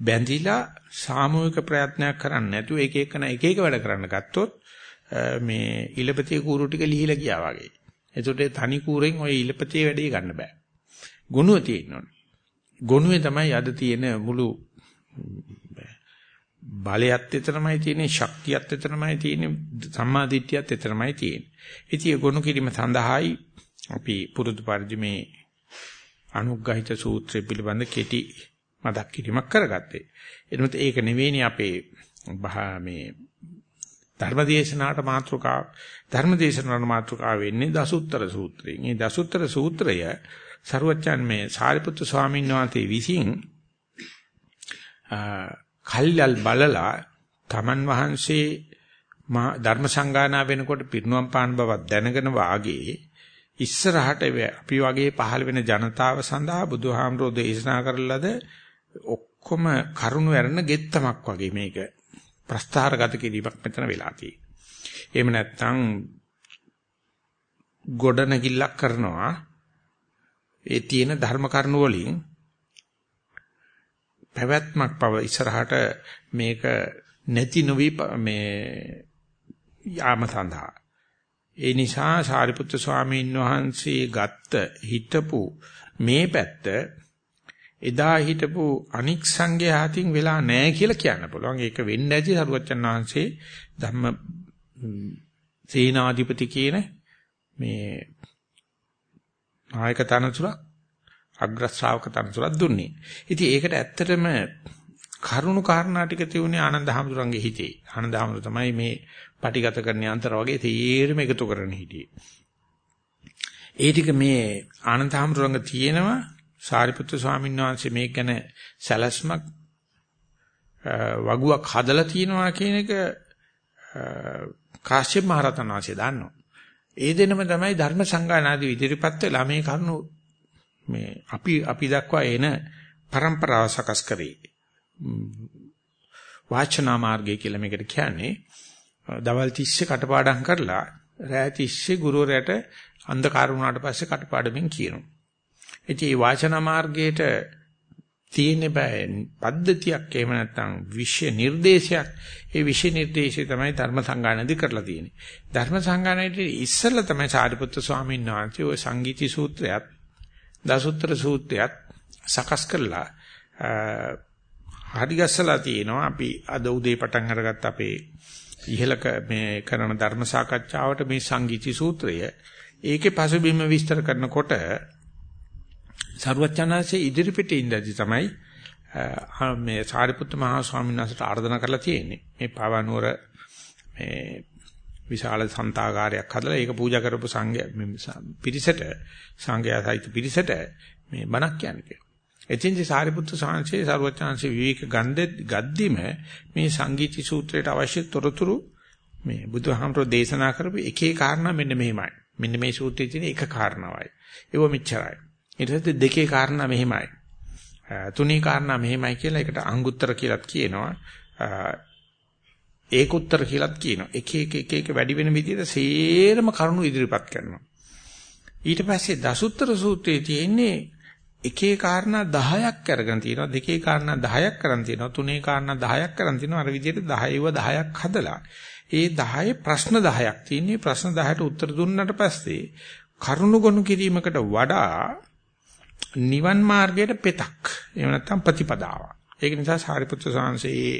බැඳිලා සාමූහික ප්‍රයත්නයක් කරන්නේ නැතුව එක එකන එක එක වැඩ කරන්න ගත්තොත් මේ ඉලපතිය කූරු ටික ලිහිලා ගියා වගේ. එතකොට තනි කූරෙන් ওই ඉලපතිය වැඩේ ගන්න බෑ. ගුණුව තියෙනවනේ. ගුණුවේ තමයි අද තියෙන මුළු බලයත් එතරම්යි තියෙන්නේ ශක්තියත් එතරම්යි තියෙන්නේ සම්මාදිට්ඨියත් එතරම්යි තියෙන්නේ. ඉතින් ඒ ගොනු කිරීම සඳහායි අපි පුරුදු පරිදි මේ අනුග්‍රහිත සූත්‍රය පිළිබඳ කෙටි මතක් කිරීමක් කරගත්තේ. එනමුත් ඒක නෙවෙයිනේ අපේ මේ ධර්මදේශනාට මාතෘකාව ධර්මදේශනාට මාතෘකාව වෙන්නේ දසුත්තර සූත්‍රයෙන්. මේ දසුත්තර සූත්‍රය සරුවච්චන් මේ සාරිපුත්තු ස්වාමීන් වහන්සේ විසින් කල්යල් බලලා තමන් වහන්සේ ධර්ම සංගායනා වෙනකොට පිරිනුවම් පාන බවක් දැනගෙන වාගේ ඉස්සරහට අපි වගේ පහළ වෙන ජනතාව සඳහා බුදුහාමරෝ දේශනා කරලද ඔක්කොම කරුණු ඇරෙන ගෙත්තමක් වගේ මේක ප්‍රස්තාරගත කිරීමක් මෙතන වෙලා තියෙන්නේ. එහෙම නැත්නම් ගොඩනැගිල්ලක් කරනවා ඒ තියෙන ධර්ම කරුණු වලින් පැවැත්මක් පව ඉස්සරහට මේක නැති නොවි මේ යාම සඳහා ඒ නිසා සාරිපුත්‍ර ස්වාමීන් වහන්සේ ගත්ත හිතපු මේ පැත්ත එදා හිටපු අනික් සංඝයා අතින් වෙලා නැහැ කියලා කියන්න පුළුවන්. ඒක වෙන්න ඇති සරුවච්චන් වහන්සේ ධම්ම සේනාධිපති කියන මේ නායක තනතුරක් අග්‍ර ශ්‍රාවක තනතුරක් දුන්නේ. ඉතින් ඒකට ඇත්තටම කරුණු කාරණා ටික තියුනේ ආනන්ද හැමතුරුන්ගේ හිතේ. ආනන්ද හැමතුරු තමයි මේ පටිගත කරන යන්ත්‍ර වගේ තීරම එකතු කරගෙන හිටියේ. ඒ ටික මේ ආනන්ද හැමතුරුංග තියෙනවා සාරිපුත්‍ර ස්වාමීන් වහන්සේ මේක ගැන සැලැස්මක් වගුවක් හදලා තියෙනවා කියන එක කාශ්‍යප මහ රහතන් වහන්සේ දන්නවා. ඒ දෙනම තමයි ධර්ම සංගායනාදී ඉදිරිපත් වෙලා මේ කරුණු මේ අපි අපි දක්වා එන પરම්පරාව සකස් කරේ. වාචනා මාර්ගය කියලා මේකට කියන්නේ දවල් 30 කටපාඩම් කරලා රෑ 30 ගුරුවරයාට අන්ධකාර වුණාට පස්සේ කටපාඩමින් කියනවා. ඉතින් මේ වාචනා මාර්ගයේට තියෙන බෑ පද්ධතියක් එහෙම නැත්නම් විෂය නිර්දේශයක් ඒ විෂය නිර්දේශය තමයි ධර්ම සංගායනාදි කරලා තියෙන්නේ ධර්ම සංගායනාදී ඉස්සෙල්ලා තමයි සාරිපුත්‍ර ස්වාමීන් වහන්සේ ওই සංගීති සූත්‍රයත් දසුත්‍ර සූත්‍රයත් සකස් කරලා හරි ගස්සලා තියෙනවා අපි අද උදේ පටන් අරගත්ත අපේ ඉහළක මේ කරන ධර්ම සාකච්ඡාවට මේ සංගීති සූත්‍රය ඒකේ පසුබිම විස්තර කරනකොට සරුවචනාංශයේ ඉදිරිපිට ඉඳදී තමයි මේ සාරිපුත්ත මහා ස්වාමීන් වහන්සේට ආර්දනා කරලා තියෙන්නේ. මේ පාවනුවර මේ විශාල සන්තාගාරයක් හදලා ඒක පූජා කරපු සංඝයා පිරිසට සංඝයා සහිත පිරිසට මේ බණක් කියන්නේ. එතින්දි සාරිපුත්‍ර සාංශේ සරුවචනාංශේ විවේක ගන්දෙත් ගද්දිම මේ සංගීති සූත්‍රයට අවශ්‍ය තොරතුරු මේ බුදුහාමරෝ දේශනා කරපු එකේ කාරණා මෙන්න මෙහෙමයි. මෙන්න මේ සූත්‍රයේ තියෙන එක කාරණාවයි. ඒව මෙච්චරයි. ඊට පස්සේ දෙකේ කාරණා මෙහෙමයි. තුනේ කාරණා මෙහෙමයි කියලා ඒකට අංගුත්තර කියලාත් කියනවා. ඒකුත්තර කියලාත් කියනවා. එක එක එක එක වැඩි වෙන විදිහට සේරම කරුණු ඉදිරිපත් කරනවා. ඊට පස්සේ දසුත්තර සූත්‍රයේ තියෙන්නේ එකේ කාරණා 10ක් අරගෙන තියෙනවා දෙකේ කාරණා 10ක් කරන් තියෙනවා තුනේ කාරණා 10ක් කරන් තියෙනවා අර විදිහට 10ව 10ක් හදලා ඒ 10 ප්‍රශ්න 10ක් තියෙන්නේ ප්‍රශ්න 10ට උත්තර දුන්නාට පස්සේ කරුණු ගොනු කිරීමකට වඩා නිවන් මාර්ගයට පෙතක්. එහෙම නැත්නම් ප්‍රතිපදාවක්. ඒක නිසා සාරිපුත්‍ර සාංශේ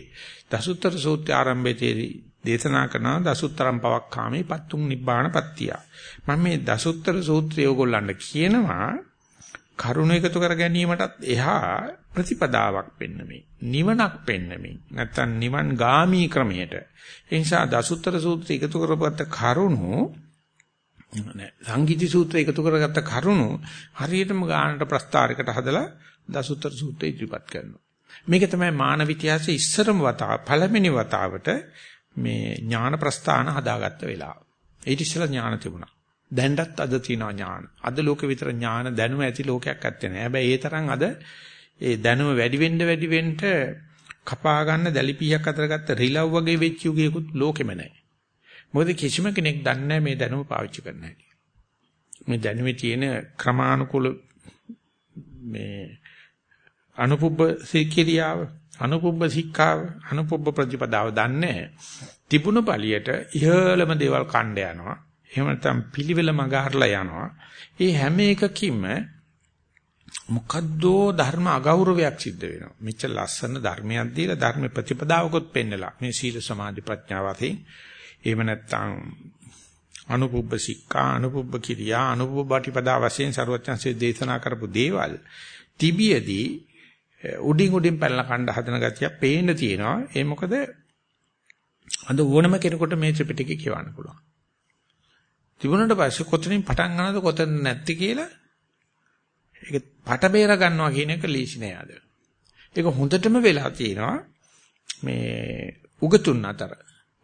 දසුත්තර සූත්‍රය ආරම්භයේදී දේශනා කරන දසුත්තරම් පවක්කාමේ පත්තුම් නිබ්බාන පත්තිය. මම මේ දසුත්තර සූත්‍රය ඕගොල්ලන්ට කියනවා කරුණ එකතු කර ගැනීමටත් එහා ප්‍රතිපදාවක් පෙන්නමේ. නිවනක් පෙන්නමේ. නැත්නම් නිවන් ගාමී ක්‍රමයට. ඒ නිසා දසුත්තර සූත්‍රය එකතු කරපුවත් කරුණු නෑ සංගීති සූත්‍රය එකතු කරගත්ත කරුණු හරියටම ගානට ප්‍රස්තාරයකට හදලා දසුත්තර සූත්‍රය ඉදිරිපත් කරනවා. මේක තමයි මානව ඉතිහාසයේ ඉස්සරම වතාව පළවෙනි වතාවට මේ ඥාන ප්‍රස්ථාන හදාගත්ත වෙලාව. ඊට ඉස්සෙල්ලා ඥාන තිබුණා. දැන්ටත් අද තියෙනවා ඥාන. අද ලෝකෙ විතර ඥාන දැනුම ඇති ලෝකයක් ඇත්තේ නෑ. හැබැයි ඒ තරම් අද ඒ දැනුම වැඩි වෙන්න වැඩි වෙන්න කපා ගන්න දැලිපියක් අතර ගත්ත රිලව් වගේ වෙච්ච යුගයකුත් ලෝකෙම නෑ. මොකද කිසිම කෙනෙක් දන්නේ මේ දැනුම පාවිච්චි කරන්න හැටි. මේ දැනුමේ තියෙන ක්‍රමානුකූල මේ අනුපුබ්බ සික්කිරියාව, අනුපුබ්බ සික්ඛාව, අනුපුබ්බ ප්‍රතිපදාව දන්නේ තිබුණු පළියට ඉහළම දේවල් කණ්ඩ යනවා. එහෙම නැත්නම් පිළිවෙල මගහරලා යනවා. ඒ හැම එකකින්ම මොකද්දෝ ධර්ම අගෞරවයක් සිද්ධ වෙනවා. මෙච්චර ලස්සන ධර්මයක් දීලා ධර්ම ප්‍රතිපදාවකොත් පෙන්නලා මේ සීල සමාධි ප්‍රඥා වශයෙන් එහෙම නැත්නම් අනුපුබ්බ සික්ඛා අනුපුබ්බ කිරියා අනුපුබ්බ ටිපදා වශයෙන් ਸਰවඥාන්සේ දේශනා කරපු දේවල් තිබියදී උඩින් උඩින් පැනලා කණ්ඩ හදන ගතිය පේන්න තියෙනවා. ඒ මොකද අද ඕනම කෙනෙකුට මේ ත්‍රිපිටකය කියවන්න පුළුවන්. තිබුණාට පස්සේ කොතනින් පටන් ගන්නවද කොතන නැති කියලා ඒක පට බේර ගන්නවා කියන එක ලීසි නෑ අද ඒක හොඳටම වෙලා තියෙනවා මේ උගතුන් අතර.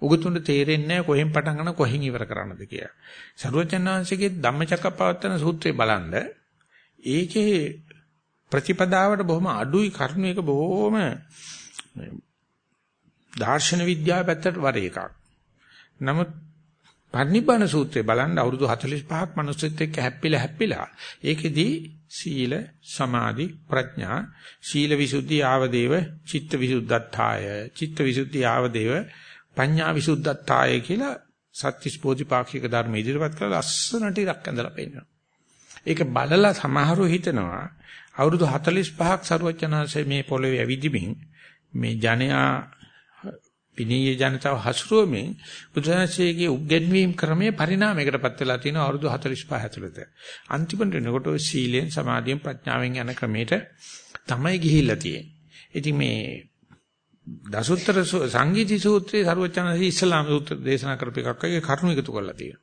උගතුන්ට තේරෙන්නේ නැහැ කොහෙන් පටන් ගන්න කොහෙන් ඉවර කරන්නද කියලා. සරුවචනාංශිකේ ධම්මචක්කපවත්තන සූත්‍රය බලන්න ඒකේ ප්‍රතිපදාවට බොහොම අඩුයි කරුණු එක බොහොම දාර්ශන විද්‍යාව පැත්තට වර එකක්. නමුත් පරිනිබ්බාන සූත්‍රය බලන්න අවුරුදු 45ක් මනුස්සෙත් එක්ක හැප්පිලා හැප්පිලා ඒකෙදී සීල සමාධි ප්‍රඥා සීල විසුද්ධි ආවදේව චිත්ත විසුද්ධත්තාය චිත්ත විසුද්ධි ආවදේව පඤ්ඤා විසුද්ධත්තාය කියලා සත්‍තිස් බෝධිපාක්ෂික ධර්ම ඉදිරිපත් කරලා ලස්සනට ඉරක් ඇඳලා පෙන්නනවා. ඒක බලලා සමහරව හිතනවා අවුරුදු 45ක් සරුවචනාංශයේ මේ පොළවේ ඇවිදිමින් මේ ජනයා පිනීය ජනතාව හසුරුවමින් බුදුසසුනේගේ උග්ගෙන්වීම් ක්‍රමයේ පරිණාමයකටපත් වෙලා තියෙනවා අවුරුදු 45 ඇතුළත. අන්තිමට එනකොට සීලෙන් සමාධියෙන් ප්‍රඥාවෙන් යන ක්‍රමයට තමයි ගිහිල්ලා තියෙන්නේ. ඉතින් මේ දසුත්තර සංගීති සූත්‍රයේ සරුවචනසී ඉස්ලාම සූත්‍ර දේශනා කරපු එකක් වගේ කරුණු එකතු කරලා තියෙනවා.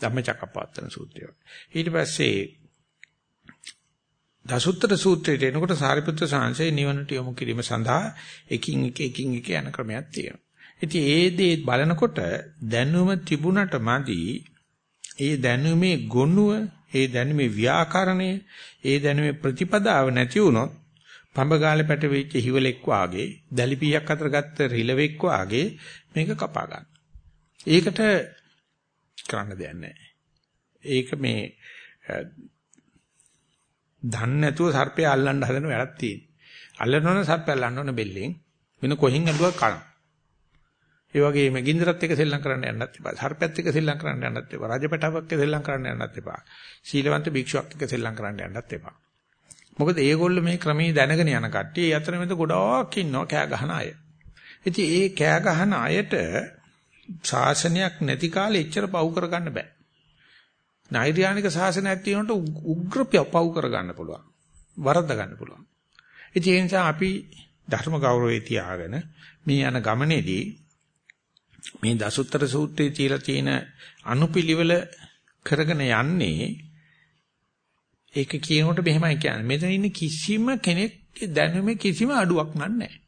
ධම්මචක්කපවත්තන සූත්‍රය. ඊට පස්සේ දසුත්තර සූත්‍රයට එනකොට සාරිපුත්‍ර සාංශේ නිවනට යොමු කිරීම සඳහා එකින් එක එකින් එක යන ක්‍රමයක් තියෙනවා. ඉතින් ඒ දේ බලනකොට දැනුම තිබුණට මදි ඒ දැනුමේ ගොනුව, ඒ දැනුමේ ව්‍යාකරණය, ඒ දැනුමේ ප්‍රතිපදාව නැති වුණොත් පඹගාලේ පැටවෙච්ච හිවලෙක් වාගේ, දැලිපියක් අතර ගත්ත රිලෙවෙක් වාගේ මේක කපා ගන්න. ඒකට කරන්න දෙයක් නැහැ. ඒක මේ දන්නේ නැතුව සර්පය අල්ලන්න හදන වැඩක් තියෙනවා. අල්ලනවන සර්පය අල්ලන්න ඕන බෙල්ලෙන් වෙන කොහෙන් ඇදුවා කන. ඒ වගේම ගින්දරත් එක්ක සෙල්ලම් කරන්න යන්නත් එපා. සර්පයත් එක්ක සෙල්ලම් කරන්න යන්නත් එපා. රජපටාවක් එක්ක සෙල්ලම් කරන්න යන්නත් එපා. සීලවන්ත භික්ෂුවක් එක්ක සෙල්ලම් කරන්න යන්නත් එපා. මොකද ඒගොල්ලෝ මේ ක්‍රමයේ දැනගෙන යන කට්ටිය ඒ අතර මැද ගොඩාක් ඉන්නවා කෑ ගහන අය. ඉතින් ඒ කෑ ගහන අයට ශාසනයක් නැති කාලේ එච්චර පව් කරගන්න බෑ. නෛර්යානික ශාසනයක් තියෙනකොට උග්‍ර පව් කරගන්න පුළුවන්. වරද්ද ගන්න පුළුවන්. ඉතින් ඒ නිසා අපි ධර්ම ගෞරවයේ තියාගෙන මේ යන ගමනේදී මේ දසුත්තර සූත්‍රයේ තියලා තියෙන අනුපිළිවෙල කරගෙන යන්නේ ඒක කියනකොට මෙහෙමයි කියන්නේ. මෙතන ඉන්න කිසිම කෙනෙක් දැනුමේ කිසිම අඩුවක් නැහැ.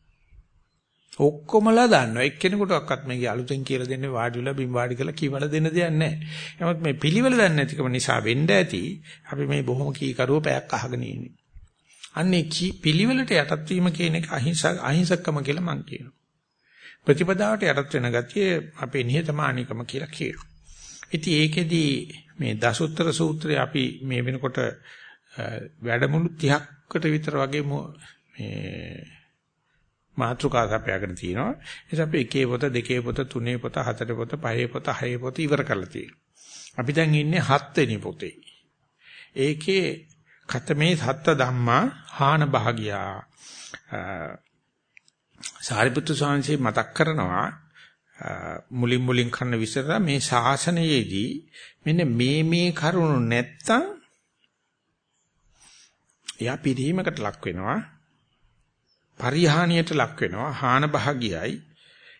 ඔක්කොමලා දන්නවා. එක්කෙනෙකුටවත් මේක අලුතෙන් කියලා දෙන්නේ වාඩි වෙලා බිම් වාඩි කරලා කීවල දෙන්න දෙයක් නැහැ. නමුත් මේ පිළිවෙල දන්නේ නැතිකම නිසා වෙන්න ඇති අපි මේ බොහොම කීකරුව පැයක් අහගෙන ඉන්නේ. අන්නේ පිළිවෙලට යටත් වීම කියන එක අහිංසක අහිංසකම කියලා මම කියනවා. ප්‍රතිපදාවට යටත් වෙන ගතිය අපේ නිහතමානීකම කියලා කියනවා. ඉතින් ඒකෙදී මේ දසුත්තර සූත්‍රය අපි මේ වෙනකොට වැඩමුළු 30කට විතර වගේ මේ මාත්‍රිකා සපයාගෙන තිනවා. ඒ නිසා අපි එකේ පොත, දෙකේ පොත, තුනේ පොත, හතරේ පොත, පහේ පොත, හයේ පොත ඉවර කරලා තියෙනවා. අපි දැන් ඉන්නේ හත් වෙනි පොතේ. ඒකේ කතමේ සත්ත ධම්මා හාන භාගියා සාරිපුත්තු සාංශේ මතක් කරනවා මුලින් මුලින් කරන විස්තර මේ ශාසනයේදී මෙන්න මේ මේ කරුණු නැත්තම් එයා පිරීමකට ලක් වෙනවා පරිහානියට ලක් වෙනවා හාන භාගියයි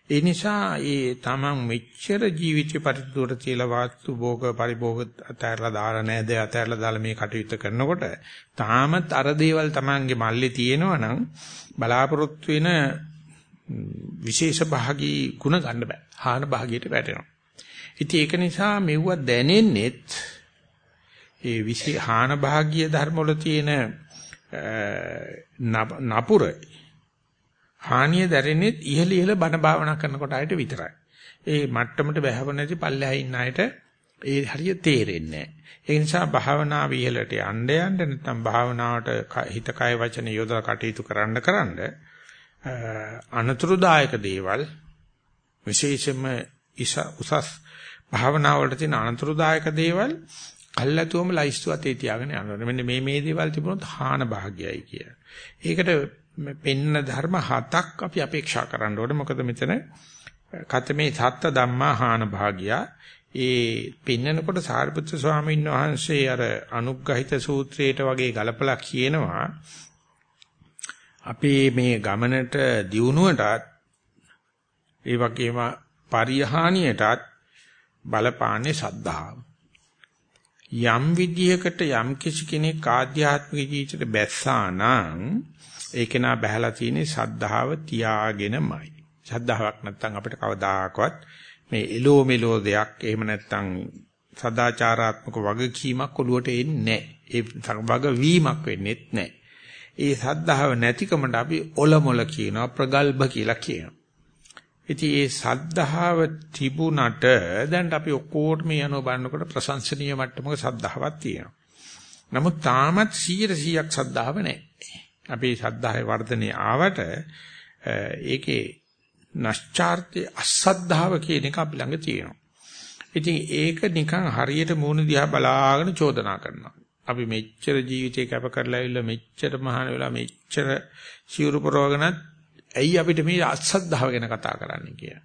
ඒ නිසා ඒ තමන් මෙච්චර ජීවිතේ පරිදුවට තියලා වාස්තු භෝග පරිභෝග අතහැරලා දාලා නැද අතහැරලා දාලා මේ කටයුත්ත කරනකොට තාමත් අර දේවල් තමන්ගේ මල්ලේ තියෙනවා නම් බලාපොරොත්තු වෙන විශේෂ භාගී ಗುಣ ගන්න බෑ. හාන භාගියට වැටෙනවා. ඉතින් ඒක නිසා මෙවුව දැනෙන්නෙත් ඒ විශේෂ හාන භාගීය ධර්ම වල තියෙන නපුර හානිය දැරෙන්නේ ඉහළ ඉහළ බණ භාවනා කරනකොට ආයෙත් විතරයි. ඒ මට්ටමට බැහැව නැති පල්ලෙහා ඉන්න අයට ඒ හරිය තේරෙන්නේ නැහැ. ඒ නිසා භාවනාව ඉහළට යන්න යන්න නැත්නම් භාවනාවට හිත කය වචන යොදලා කටයුතු කරන්න කරන්න අනතුරුදායක දේවල් විශේෂයෙන්ම උසස් භාවනා වලට තියෙන අනතුරුදායක දේවල් කල්ැතුවම ලයිස්තු අතේ තියාගෙන යනවා. මෙන්න මේ මේ දේවල් තිබුණොත් හාන භාග්යයි කිය. ඒකට පෙන්න ධර්ම හතක් අපි අපේක්ෂා කරන්න ඕනේ. මොකද මෙතන කතමේ සත්ත ධම්මා හාන භාග්යා ඒ පින්නනකොට සාරිපුත්‍ර ස්වාමීන් වහන්සේ අර අනුග්‍රහිත සූත්‍රයට වගේ ගලපලා කියනවා අපේ මේ ගමනට දියුණුවටත් ඒ වගේම පරිහානියටත් බලපාන්නේ සද්ධාව. යම් විදියකට යම් කිසි කෙනෙක් ආධ්‍යාත්මික ජීවිතයට බැස්සා නම් ඒක නා බහැලා තියෙන්නේ සද්ධාව තියාගෙනමයි. සද්ධාාවක් නැත්නම් අපිට කවදාකවත් මේ එලෝ මෙලෝ දෙයක් එහෙම නැත්නම් සදාචාරාත්මක වගකීමක් ඔළුවට එන්නේ නැහැ. ඒ වග වීමක් වෙන්නේත් නැහැ. ඒ සද්ධාව නැතිකමට අපි ඔලොමොල කියනවා ප්‍රගල්භ කියලා කියනවා. ඉතින් ඒ සද්ධාව තිබුණට දැන් අපි ඔක්කොටම යනවා බලනකොට ප්‍රශංසනීය මට්ටමක සද්ධාවක් තියෙනවා. නමුත් තාමත් 100%ක් සද්ධාව නැහැ. අපේ සද්ධාවේ වර්ධනය ආවට ඒකේ නැස්චාර්ත්‍ය අසද්ධාව කියන එක අපි ළඟ තියෙනවා. ඉතින් ඒක නිකන් හරියට මූණ දිහා බලාගෙන චෝදනා කරනවා. අපි මෙච්චර ජීවිතේ කැප කරලා ඇවිල්ලා මෙච්චර මහාන වෙලා මෙච්චර සිවුරු පරවගෙනත් ඇයි අපිට මේ අසද්ධාව ගැන කතා කරන්නේ කියලා.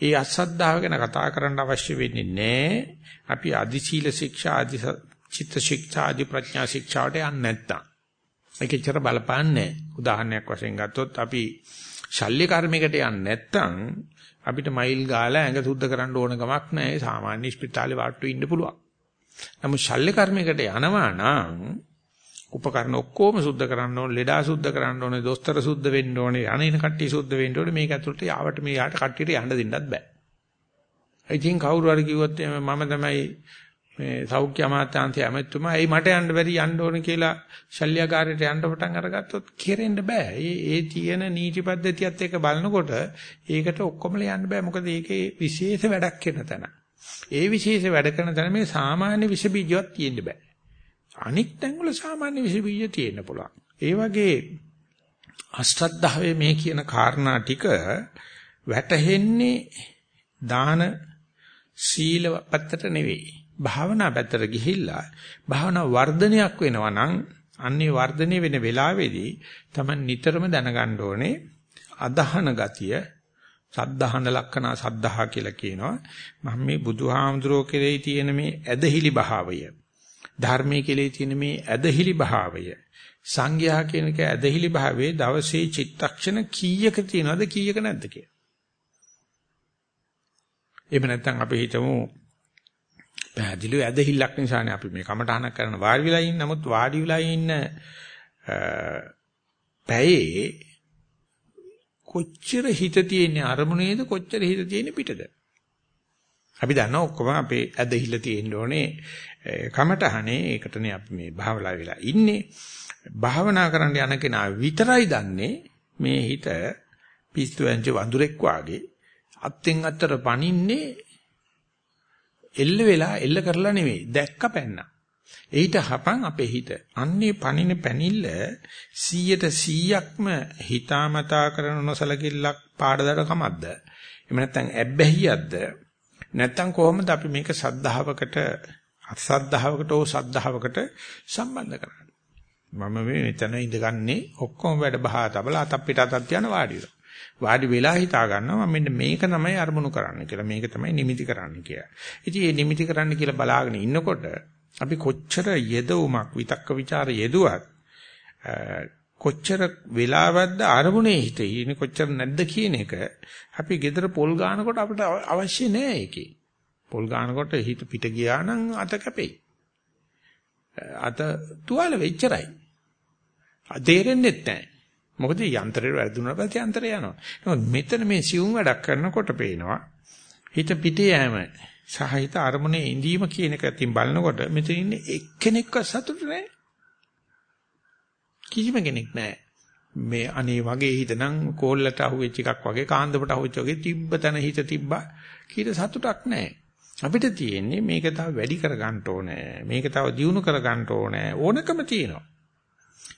ඒ අසද්ධාව ගැන කතා කරන්න අවශ්‍ය වෙන්නේ නැහැ. අපි අදි සීල ශික්ෂා අදි චිත්ත ශික්ෂා අදි ප්‍රඥා ශික්ෂාවට යන්නේ නැත්තම්. ඒකෙච්චර බලපාන්නේ නැහැ. උදාහරණයක් වශයෙන් ගත්තොත් අපි ශල්්‍ය කර්මයකට යන්නේ නැත්තම් අපිට මයිල් ගාලා ඇඟ සුද්ධ කරන්න ඕන ගමක් නැහැ. සාමාන්‍ය ස්පිතාලේ වාට්ටු ඉන්න පුළුවන්. නමුත් ශල්්‍ය කර්මයකට යනවා නම් උපකරණ ඔක්කොම සුද්ධ කරන්න ඕනේ, ලෙඩා සුද්ධ කරන්න ඕනේ, දොස්තර සුද්ධ වෙන්න ඕනේ, අනින කට්ටිය සුද්ධ වෙන්න ඕනේ. මේක ඇතුළට යාවට මේ යාට කට්ටියට යන්න දෙන්නත් බෑ. ඉතින් කවුරු හරි කිව්වොත් මම තමයි මේ සෞඛ්‍ය අමාත්‍යාංශය ඇමතුමා එයි මට යන්න බැරි යන්න ඕන කියලා ශල්‍යකාරයට යන්න පටන් අරගත්තොත් කෙරෙන්න බෑ. ඒ ඒ තියෙන නීති පද්ධතියත් එක්ක බලනකොට ඒකට ඔක්කොම යන්න බෑ. මොකද ඒකේ විශේෂ වැඩක් කරන තැන. ඒ විශේෂ වැඩ කරන තැන මේ සාමාන්‍ය විස බීජයක් තියෙන්න බෑ. අනික් තැන්වල සාමාන්‍ය විස බීජ තියෙන්න පුළුවන්. ඒ වගේ අෂ්ටද්ධාවේ මේ කියන කාරණා ටික වැටහෙන්නේ දාන සීල පැත්තට නෙවෙයි. භාවනා පැත්තට ගිහිල්ලා භාවනා වර්ධනයක් වෙනවා නම් අන්නේ වර්ධනය වෙන වෙලාවේදී තමයි නිතරම දැනගන්න ඕනේ අදහන ගතිය සද්ධාහන ලක්ෂණ සද්ධා කියලා කියනවා. මම මේ බුදුහාමුදුරෝ කෙරෙහි තියෙන මේ ඇදහිලි භාවය ධර්මයේ කෙරෙහි තියෙන මේ ඇදහිලි භාවය සංඝයා කියනක ඇදහිලි භාවයේ දවසේ චිත්තක්ෂණ කීයක තියෙනවද කීයක නැද්ද කියලා. එහෙම නැත්නම් අපි හිතමු පැහැදිලිව ඇදහිල්ලක් නිසානේ අපි මේ කමටහනක් කරන. වාඩි වෙලා ඉන්න නමුත් වාඩි වෙලා ඉන්න පැයේ කොච්චර හිත තියෙන්නේ අරමුණේද කොච්චර හිත තියෙන්නේ පිටද? අපි දන්නවා ඔක්කොම අපේ ඇදහිල්ල තියෙන්න ඕනේ කමටහනේ ඒකටනේ අපි මේ භාවනා වෙලා ඉන්නේ. භාවනා කරන්න යන කෙනා විතරයි දන්නේ මේ හිත පිස්සු ඇංච වඳුරෙක් වාගේ අත්ෙන් අත්තට පනින්නේ එල්ල වෙලා එල්ල කරලා නෙවෙයි දැක්ක පැන්න. එහිට හපන් අපේ හිත. අන්නේ පණින පැනිල්ල 100ට 100ක්ම හිතාමතා කරන නොසලකිල්ලක් පාඩදර කමක්ද? එහෙම නැත්නම් ඇබ්බැහියක්ද? නැත්නම් කොහොමද අපි මේක සද්ධාවකට අසද්ධාවකට ඕ සද්ධාවකට සම්බන්ධ කරන්නේ? මම මේ මෙතන ඉඳගන්නේ ඔක්කොම වැඩ බහා තබලා අතක් පිට අතක් යන වාඩි වෙලා. වාඩි වෙලා හිතා ගන්නවා මම මෙන්න මේක තමයි අරමුණු කරන්න කියලා. මේක තමයි නිමිති කරන්න කියලා. ඉතින් මේ නිමිති කරන්න කියලා බලාගෙන ඉන්නකොට අපි කොච්චර යෙදුමක් විතක්ක ਵਿਚාර යෙදුවත් කොච්චර වෙලාවක්ද අරමුණේ හිතේ ඉන්නේ කොච්චර නැද්ද කියන එක අපි gedara පොල් ගන්නකොට අපිට අවශ්‍ය නෑ ඒකේ. පොල් ගන්නකොට හිත පිට ගියා නම් අත කැපෙයි. අත තුවාල වෙච්චරයි. තේරෙන්නේ නැහැ. මොකද යන්ත්‍රේ වැරදුනා පස්සේ යන්ත්‍රය යනවා. නමුත් මෙතන මේ සියුම් වැඩක් කරනකොට පේනවා හිත පිටේ යෑම සහ හිත අරමුණේ ඉඳීම කියන එක අතින් බලනකොට මෙතන ඉන්නේ එක්කෙනෙක්ව සතුටු නැහැ. කිසිම කෙනෙක් නැහැ. මේ අනේ වගේ හිතනම් කෝල්ලට අහුවෙච්ච එකක් වගේ කාන්දමට අහුවෙච්ච වගේ තිබ්බ තන හිත තිබ්බා කීට සතුටක් නැහැ. අපිට තියෙන්නේ මේක තව වැඩි කර ගන්න ඕනේ. මේක තව දියුණු කර ගන්න ඕනේ. ඕනකම තියෙනවා.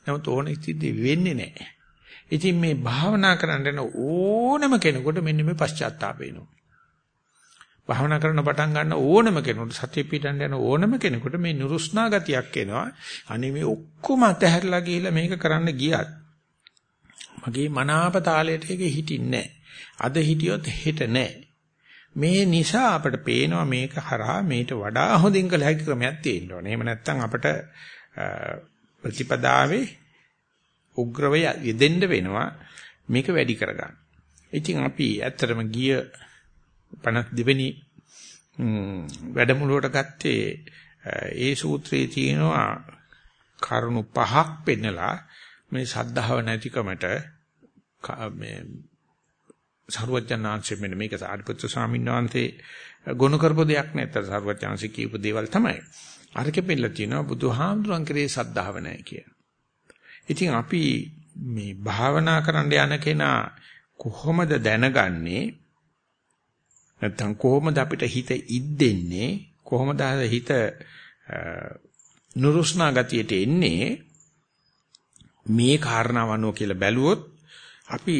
නමුත් ඕනෙ ඉතින් වෙන්නේ නැහැ. ඉතින් මේ භාවනා කරන්න යන ඕනම කෙනෙකුට මෙන්න මේ පශ්චාත්තාප වෙනවා. භාවනා කරන පටන් ගන්න ඕනම කෙනෙකුට සතිය පිටන්න යන ඕනම කෙනෙකුට මේ නුරුස්නා ගතියක් එනවා. අනේ මේ ඔක්කොම අතහැරලා ගිහිල්ලා මේක කරන්න ගියත් මගේ මනාප තාලයට ඒක හිටින්නේ අද හිටියොත් හෙට නැහැ. මේ නිසා අපිට පේනවා මේක හරහා මේට වඩා හොඳින් කළ හැකි ක්‍රමයක් තියෙන්න ඕනේ. එහෙම නැත්නම් අපිට ප්‍රතිපදාවේ උග්‍රව යෙදෙන්න වෙනවා මේක වැඩි කරගන්න. ඉතින් අපි ඇත්තටම ගිය 52 වෙනි වැඩමුළුවට ගත්තේ ඒ සූත්‍රයේ තියෙනවා කරුණු පහක් පෙන්නලා මේ සද්ධාව නැතිකමට මේ සරුවචනාංශයෙන් මෙන්න මේක සාරිපුත්‍ර ස්වාමීන් වහන්සේ ගොනු කරපු දෙයක් නැත්තර සරුවචනාංශ කියපු දේවල් තමයි. අරකෙ පෙන්නලා තියෙනවා බුදුහාමුදුරන් කරේ සද්ධාව නැහැ කියලා. ඉතින් අපි මේ භාවනා කරන්න යන කෙනා කොහොමද දැනගන්නේ? නැත්තම් කොහොමද අපිට හිත ඉද්දෙන්නේ? කොහොමද හිත නුරුස්නා ගතියට එන්නේ? මේ කාරණාවනෝ කියලා බැලුවොත් අපි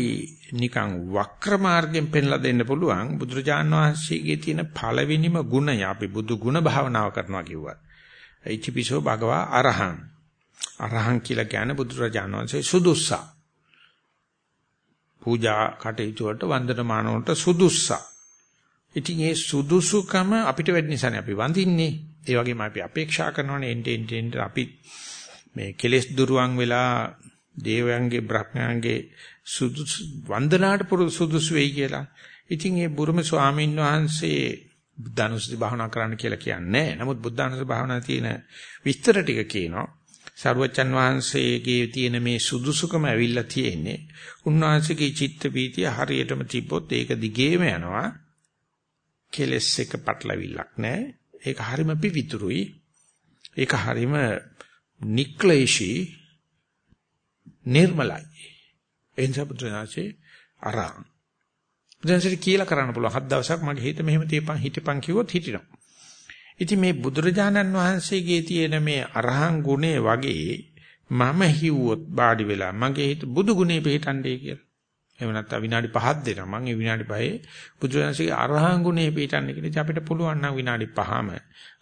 නිකන් වක්‍ර මාර්ගයෙන් පෙන්ලා දෙන්න පුළුවන් බුදුරජාන් වහන්සේගේ තියෙන පළවෙනිම ගුණය. අපි බුදු ගුණ භාවනාව කරනවා කිව්වා. ඉතිපිසෝ භගවා අරහං. අරහං කියලා කියන්නේ බුදුරජාණන් වහන්සේ සුදුස්සා. පූජා කටයුතු වලට වන්දනමාන වලට සුදුස්සා. ඉතින් මේ සුදුසුකම අපිට වැඩි නිසානේ අපි වඳින්නේ. ඒ වගේම අපි අපේක්ෂා කරනවානේ එන්ට එන්ට එන්ට අපි මේ කෙලෙස් දුරුවන් වෙලා දේවයන්ගේ බ්‍රහ්මයන්ගේ සුදුසු වන්දනාට සුදුසු වෙයි කියලා. ඉතින් ඒ බුරුම ස්වාමීන් වහන්සේ බුද්ධානුස්සති භාවනා කරන්න කියලා කියන්නේ නමුත් බුද්ධානුස්සති භාවනා තියෙන විස්තර ටික කියනවා. සරුවච්චන් වහන්සේගේ තියෙන මේ සුදුසුකම ඇවිල්ලා තියෙන්නේ. උන්වහන්සේගේ චිත්ත පීතිය හරියටම තිබ්බොත් ඒක දිගේම යනවා. කෙලස් එක පටලවිල්ලක් නැහැ. ඒක හරිම පිවිතුරුයි. ඒක හරිම නික්ලේශී නිර්මලයි. එනිසා බුදුරජාණන්සේ අරන්. බුදුරජාණන්සේ කියලා කරන්න පුළුවන්. හත් දවසක් මගේ හිත මෙහෙම තියපන් හිටපන් කිව්වොත් හිටිනවා. ඉතින් මේ බුදුරජාණන් වහන්සේගේ තියෙන මේ අරහන් ගුණය වගේ මම හිව්වොත් ਬਾඩි වෙලා මගේ හිත බුදු ගුණේ පිළිටන්නේ කියලා. එහෙම නැත්නම් විනාඩි 5ක් දෙනවා. මම ඒ විනාඩි 5 බුදුරජාණන්සේගේ අරහන් ගුණේ පිළිටන්නේ කියලා. අපිට පුළුවන් නම් විනාඩි 5ම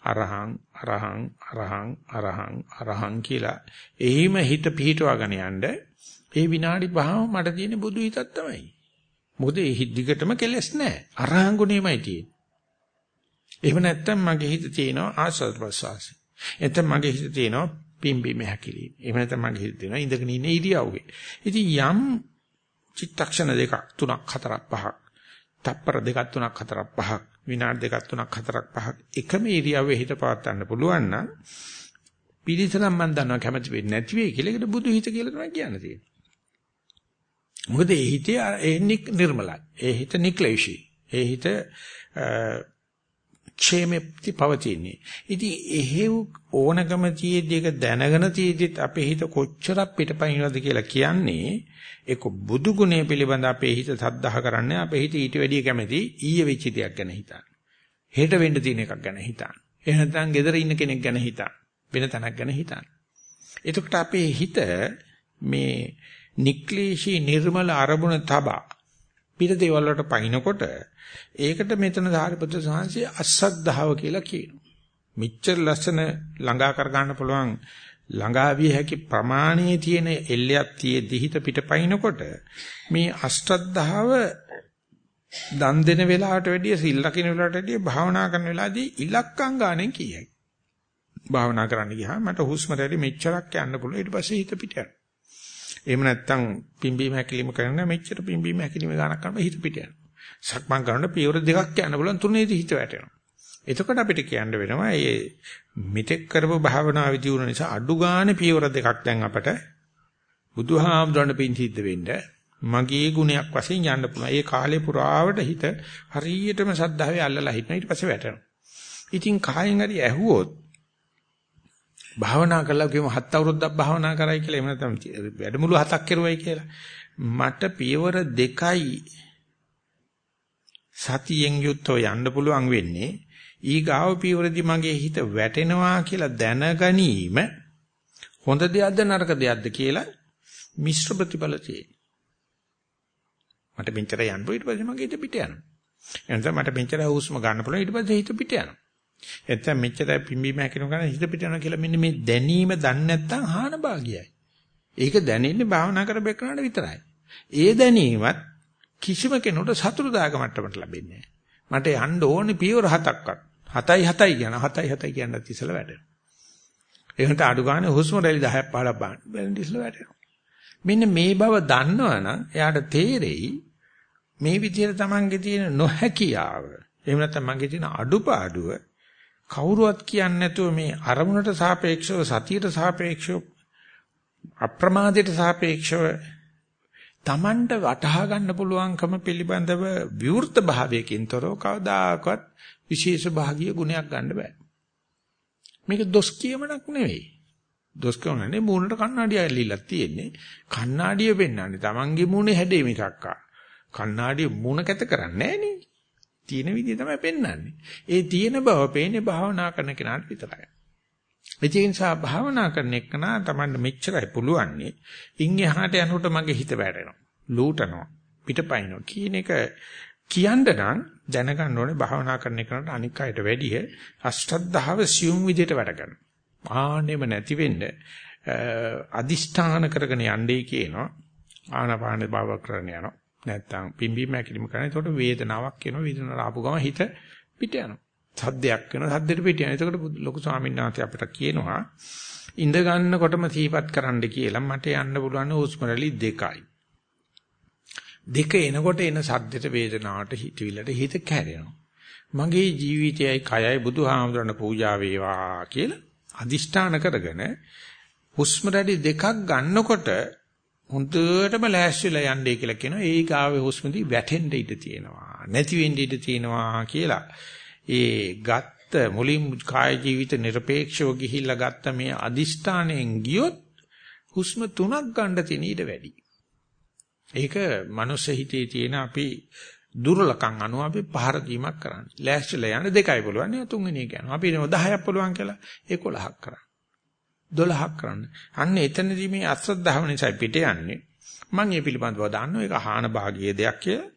අරහං අරහං අරහං අරහං අරහං කියලා එහිම හිත පිහිටවාගෙන යන්න ඒ විනාඩි 5ම මට තියෙන බුදු හිතක් තමයි. මොකද ඒ දිගටම කෙලස් නැහැ. අරහං ගුණෙමයි තියෙන්නේ. එහෙම නැත්නම් මගේ හිත තියෙනවා ආස්වාද ප්‍රසවාස. එතන මගේ හිත තියෙනවා පිම්බීම හැකිලිම. එහෙම නැත්නම් මගේ හිත තියෙනවා ඉඳගෙන ඉන්න ඉරියව්වේ. ඉතින් යම් චිත්තක්ෂණ දෙකක් තුනක් හතරක් පහක් තප්පර දෙකක් තුනක් හතරක් පහක් විනාඩි දෙකක් තුනක් හතරක් පහක් එකම ඉරියව්වේ හිත පවත්වන්න පුළුවන් නම් පිළිසනම් මම දන්නවා කැමති වෙන්නේ නැති වෙයි කියලා ඒකට බුදු හිත කියලා තමයි කියන්න තියෙන්නේ. මොකද ඒ හිතේ ඒ නිර්මලයි. ඒ හිත නික්ලේශී. ඒ හිත ക്ഷേමෙප්ති පවතින්නේ. ඉතින් එහෙව් ඕනකම තියේදී ඒක දැනගෙන තියේදීත් අපේ හිත කොච්චරක් පිටපයින්වද කියලා කියන්නේ ඒක බුදු ගුණය පිළිබඳ අපේ හිත සද්ධාහ කරන්නේ අපේ හිත ඊට වැඩිය කැමති ඊයේ වෙච්ච දෙයක් ගැන හිතන්න. හෙට වෙන්න තියෙන එකක් ගැන හිතන්න. එහෙම නැත්නම් ගෙදර ඉන්න කෙනෙක් ගැන හිතන්න. වෙන තැනක් ගැන හිතන්න. එතකොට අපේ හිත මේ නික්ලේශී නිර්මල අරමුණ තබා පිට දේවල් වලට පයින්නකොට ඒකට මෙතන සාරිපුත්‍ර සාංශයේ අසද්ධාව කියලා කියනවා. මෙච්චර ලස්සන ළඟා කර ගන්න පුළුවන් ළඟා විය හැකි ප්‍රමාණයේ තියෙන එල්ලයක් තියේදී හිත පිටපයින්නකොට මේ අෂ්ටද්ධාව දන් දෙන වෙලාවට වැඩිය සිල් ලකින වෙලාවට වැඩිය භාවනා කරන වෙලාවදී ඉලක්කම් ගානෙන් කියයි. භාවනා කරන්න ගියාම මට හුස්ම රැලි මෙච්චරක් යන්න පුළුවන් ඊට පස්සේ හිත පිට යනවා. එහෙම නැත්නම් පිම්බීම හැකිලිම කරන මෙච්චර පිම්බීම හැකිලිම ගානක් කරනකොට හිත පිට යනවා. සක්මන් කරනකොට පියවර දෙකක් යන්න පුළුවන් තුනේදී හිත වැටෙනවා. එතකොට අපිට කියන්න වෙනවා මේ මිතෙක් කරපු භාවනා විදියුන නිසා අඩු ගානේ පියවර දෙකක් දැන් අපට බුදුහාමුදුරන් පින් සිද්ධ වෙන්න මගේ ගුණයක් වශයෙන් යන්න පුළුවන්. ඒ කාලේ පුරාවට හිත හරියටම සද්ධාවේ අල්ලලා හිටන ඊට පස්සේ වැටෙනවා. ඉතින් කායෙන් හරි ඇහුවොත් භාවනා කළා කියමු හත් අවුරුද්දක් භාවනා කරයි කියලා එහෙම නැත්නම් වැඩමුළු හතක් කරුවයි කියලා. මට පියවර දෙකයි සතියෙන් යුක්තව යන්න පුළුවන් වෙන්නේ ඊගාව පියවරදි මගේ හිත වැටෙනවා කියලා දැනගැනීම හොඳ දෙයක්ද නරක දෙයක්ද කියලා මිශ්‍ර ප්‍රතිඵල තියෙනවා. මට මෙච්චර යන්න ඊට පස්සේ මගේ හිත පිට යනවා. එනසම මට මෙච්චර හුස්ම ගන්න පුළුවන් ඊට පස්සේ හිත පිට යනවා. එතන මෙච්චර පිම්බීම හැකිනු ගන්න හිත පිට යනවා කියලා මෙන්න මේ දැනීම දන්නේ නැත්නම් හාන භාගයයි. ඒක දැනෙන්නේ භාවනා කර බෙකනට විතරයි. ඒ දැනීමත් කිසිම කෙනෙකුට සතුටුදායක මට්ටමට ලැබෙන්නේ නැහැ. මට යන්න ඕනේ පියවර හතක්වත්. හතයි හතයි කියන හතයි හතයි කියනත් ඉස්සලා වැටෙනවා. ඒකට අඩු ගන්න හුස්ම රැලි 10ක් 15ක් බලන්න. බැලන් ඉස්සලා වැටෙනවා. මෙන්න මේ බව දන්නවනම් එයාට තේරෙයි මේ විදිහට Tamange තියෙන නොහැකියාව. එහෙම නැත්නම් මගේ තියෙන අඩුපාඩුව කවුරුවත් කියන්නේ නැතුව මේ අරමුණට සාපේක්ෂව සතියට සාපේක්ෂව අප්‍රමාදයට සාපේක්ෂව Tamanට වටහා ගන්න පුළුවන්කම පිළිබඳව විවෘත භාවයකින් තොරව කවදාකවත් විශේෂ භාගීය ගුණයක් ගන්න බෑ. මේක දොස් කියමනක් නෙවෙයි. දොස් කියවන්නේ මූණට කණ්ණාඩිය ඇල්ලීලා තියෙන්නේ. කණ්ණාඩිය පෙන්වන්නේ Tamanගේ මූණේ හැඩේ මිසක්කා. කණ්ණාඩිය මූණ කැත කරන්නේ නෑනේ. තියෙන විදිහ තමයි පෙන්වන්නේ. ඒ තියෙන බව පේන්නේ භාවනා කරන කෙනාට විතරයි. ඒ නිසා භාවනා කරන එකනා Tamanne මෙච්චරයි පුළුවන්නේ. ඉන් එහාට යනකොට මගේ හිත වැටෙනවා. ලූටනවා. පිටපයින්නවා. කියන එක කියන්න නම් දැනගන්න ඕනේ භාවනා කරන එකට අනික් අයට වැඩිය අෂ්ටද්ධාව සියුම් විදිහට වැඩ කරනවා. ආනෙම නැති වෙන්න අදිෂ්ඨාන කරගෙන යන්නේ කියනවා. ආනාපාන භාව කරන යනවා. නැත්තම් පිම්බීම හැකිලිම කරන. ඒකට වේදනාවක් එනවා. වේදනාව ආපු ගම හිත පිට යනවා. සද්දයක් වෙනවා. සද්දෙට පිට යනවා. ඒකට ලොකු ස්වාමීන් වහන්සේ අපිට කියනවා ඉඳ ගන්නකොටම සීපත් කරන්න කියලා මට යන්න පුළුවන් හුස්ම රැලි දෙකයි. දෙක එනකොට එන සද්දෙට වේදනාවට හිතවිල්ලට හිත කැරෙනවා. මගේ ජීවිතයයි කයයි බුදුහාමුදුරන පූජා වේවා කියලා අදිෂ්ඨාන කරගෙන හුස්ම රැලි දෙකක් ගන්නකොට හොඳටම ලෑස්තිලා යන්නේ කියලා කියනවා. ඒ ගාවේ හොස්මදී වැටෙන්න ඉඩ තියෙනවා. නැති වෙන්න ඉඩ තියෙනවා කියලා. ඒ ගත්ත මුලින් කාය ජීවිත নিরপেক্ষව ගිහිල්ලා ගත්ත මේ අදිෂ්ඨාණයෙන් ගියොත් හුස්ම තුනක් ගන්න තියෙන ඊට වැඩි. ඒක මනුස්ස හිතේ තියෙන අපි දුර්ලකම් අනුව අපි පහර දීමක් කරන්නේ. ලෑස්තිලා යන්න දෙකයි පුළුවන්. තුන්වෙනි එක යනවා. අපි 10ක් පුළුවන් කියලා 11ක් කරා. 12ක් කරන්න. අන්න එතනදී මේ අශ්‍රද්ධාව නිසා පිට යන්නේ. මම මේ පිළිබඳව දන්නවා ඒක ආහන භාගීය දෙයක් කියලා.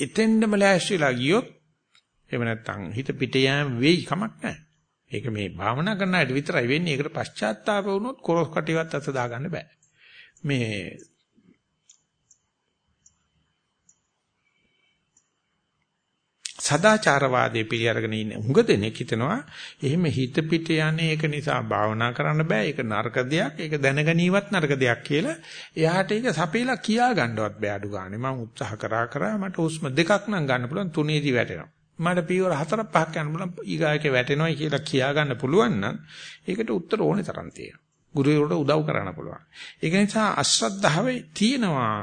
එතෙන්දම ලෑස්තිලා ගියොත් එහෙම නැත්නම් හිත පිට යෑම වෙයි කමක් නැහැ. ඒක මේ භාවනා කරන අයට විතරයි වෙන්නේ. ඒකට පශ්චාත්තාප වුණොත් කොරස් කටිවත් අත දාගන්න බෑ. මේ සදාචාරවාදයේ පිළිඅරගෙන ඉන්න. හුඟ දෙනෙක් හිතනවා එහෙම හිත පිට යන්නේ ඒක නිසා භාවනා කරන්න බෑ. ඒක නරක දෙයක්. ඒක දැනගනීවත් නරක දෙයක් කියලා එයාට ඒක සපේලා කියා ගන්නවත් බෑ අඩු ගානේ. මම උත්සාහ කරා කරා මට හුස්ම දෙකක් නම් ගන්න පුළුවන් තුනේදී වැටෙනවා. මට පියවර හතරක් පහක් යන්න පුළුවන් ඊගායක වැටෙනවා කියලා කියා ගන්න පුළුවන් නම් ඒකට උත්තර ඕනේ තරම් තියෙනවා. ගුරුවරට උදව් කරන්න පුළුවන්. ඒක නිසා අශ්‍රද්ධාවේ තියෙනවා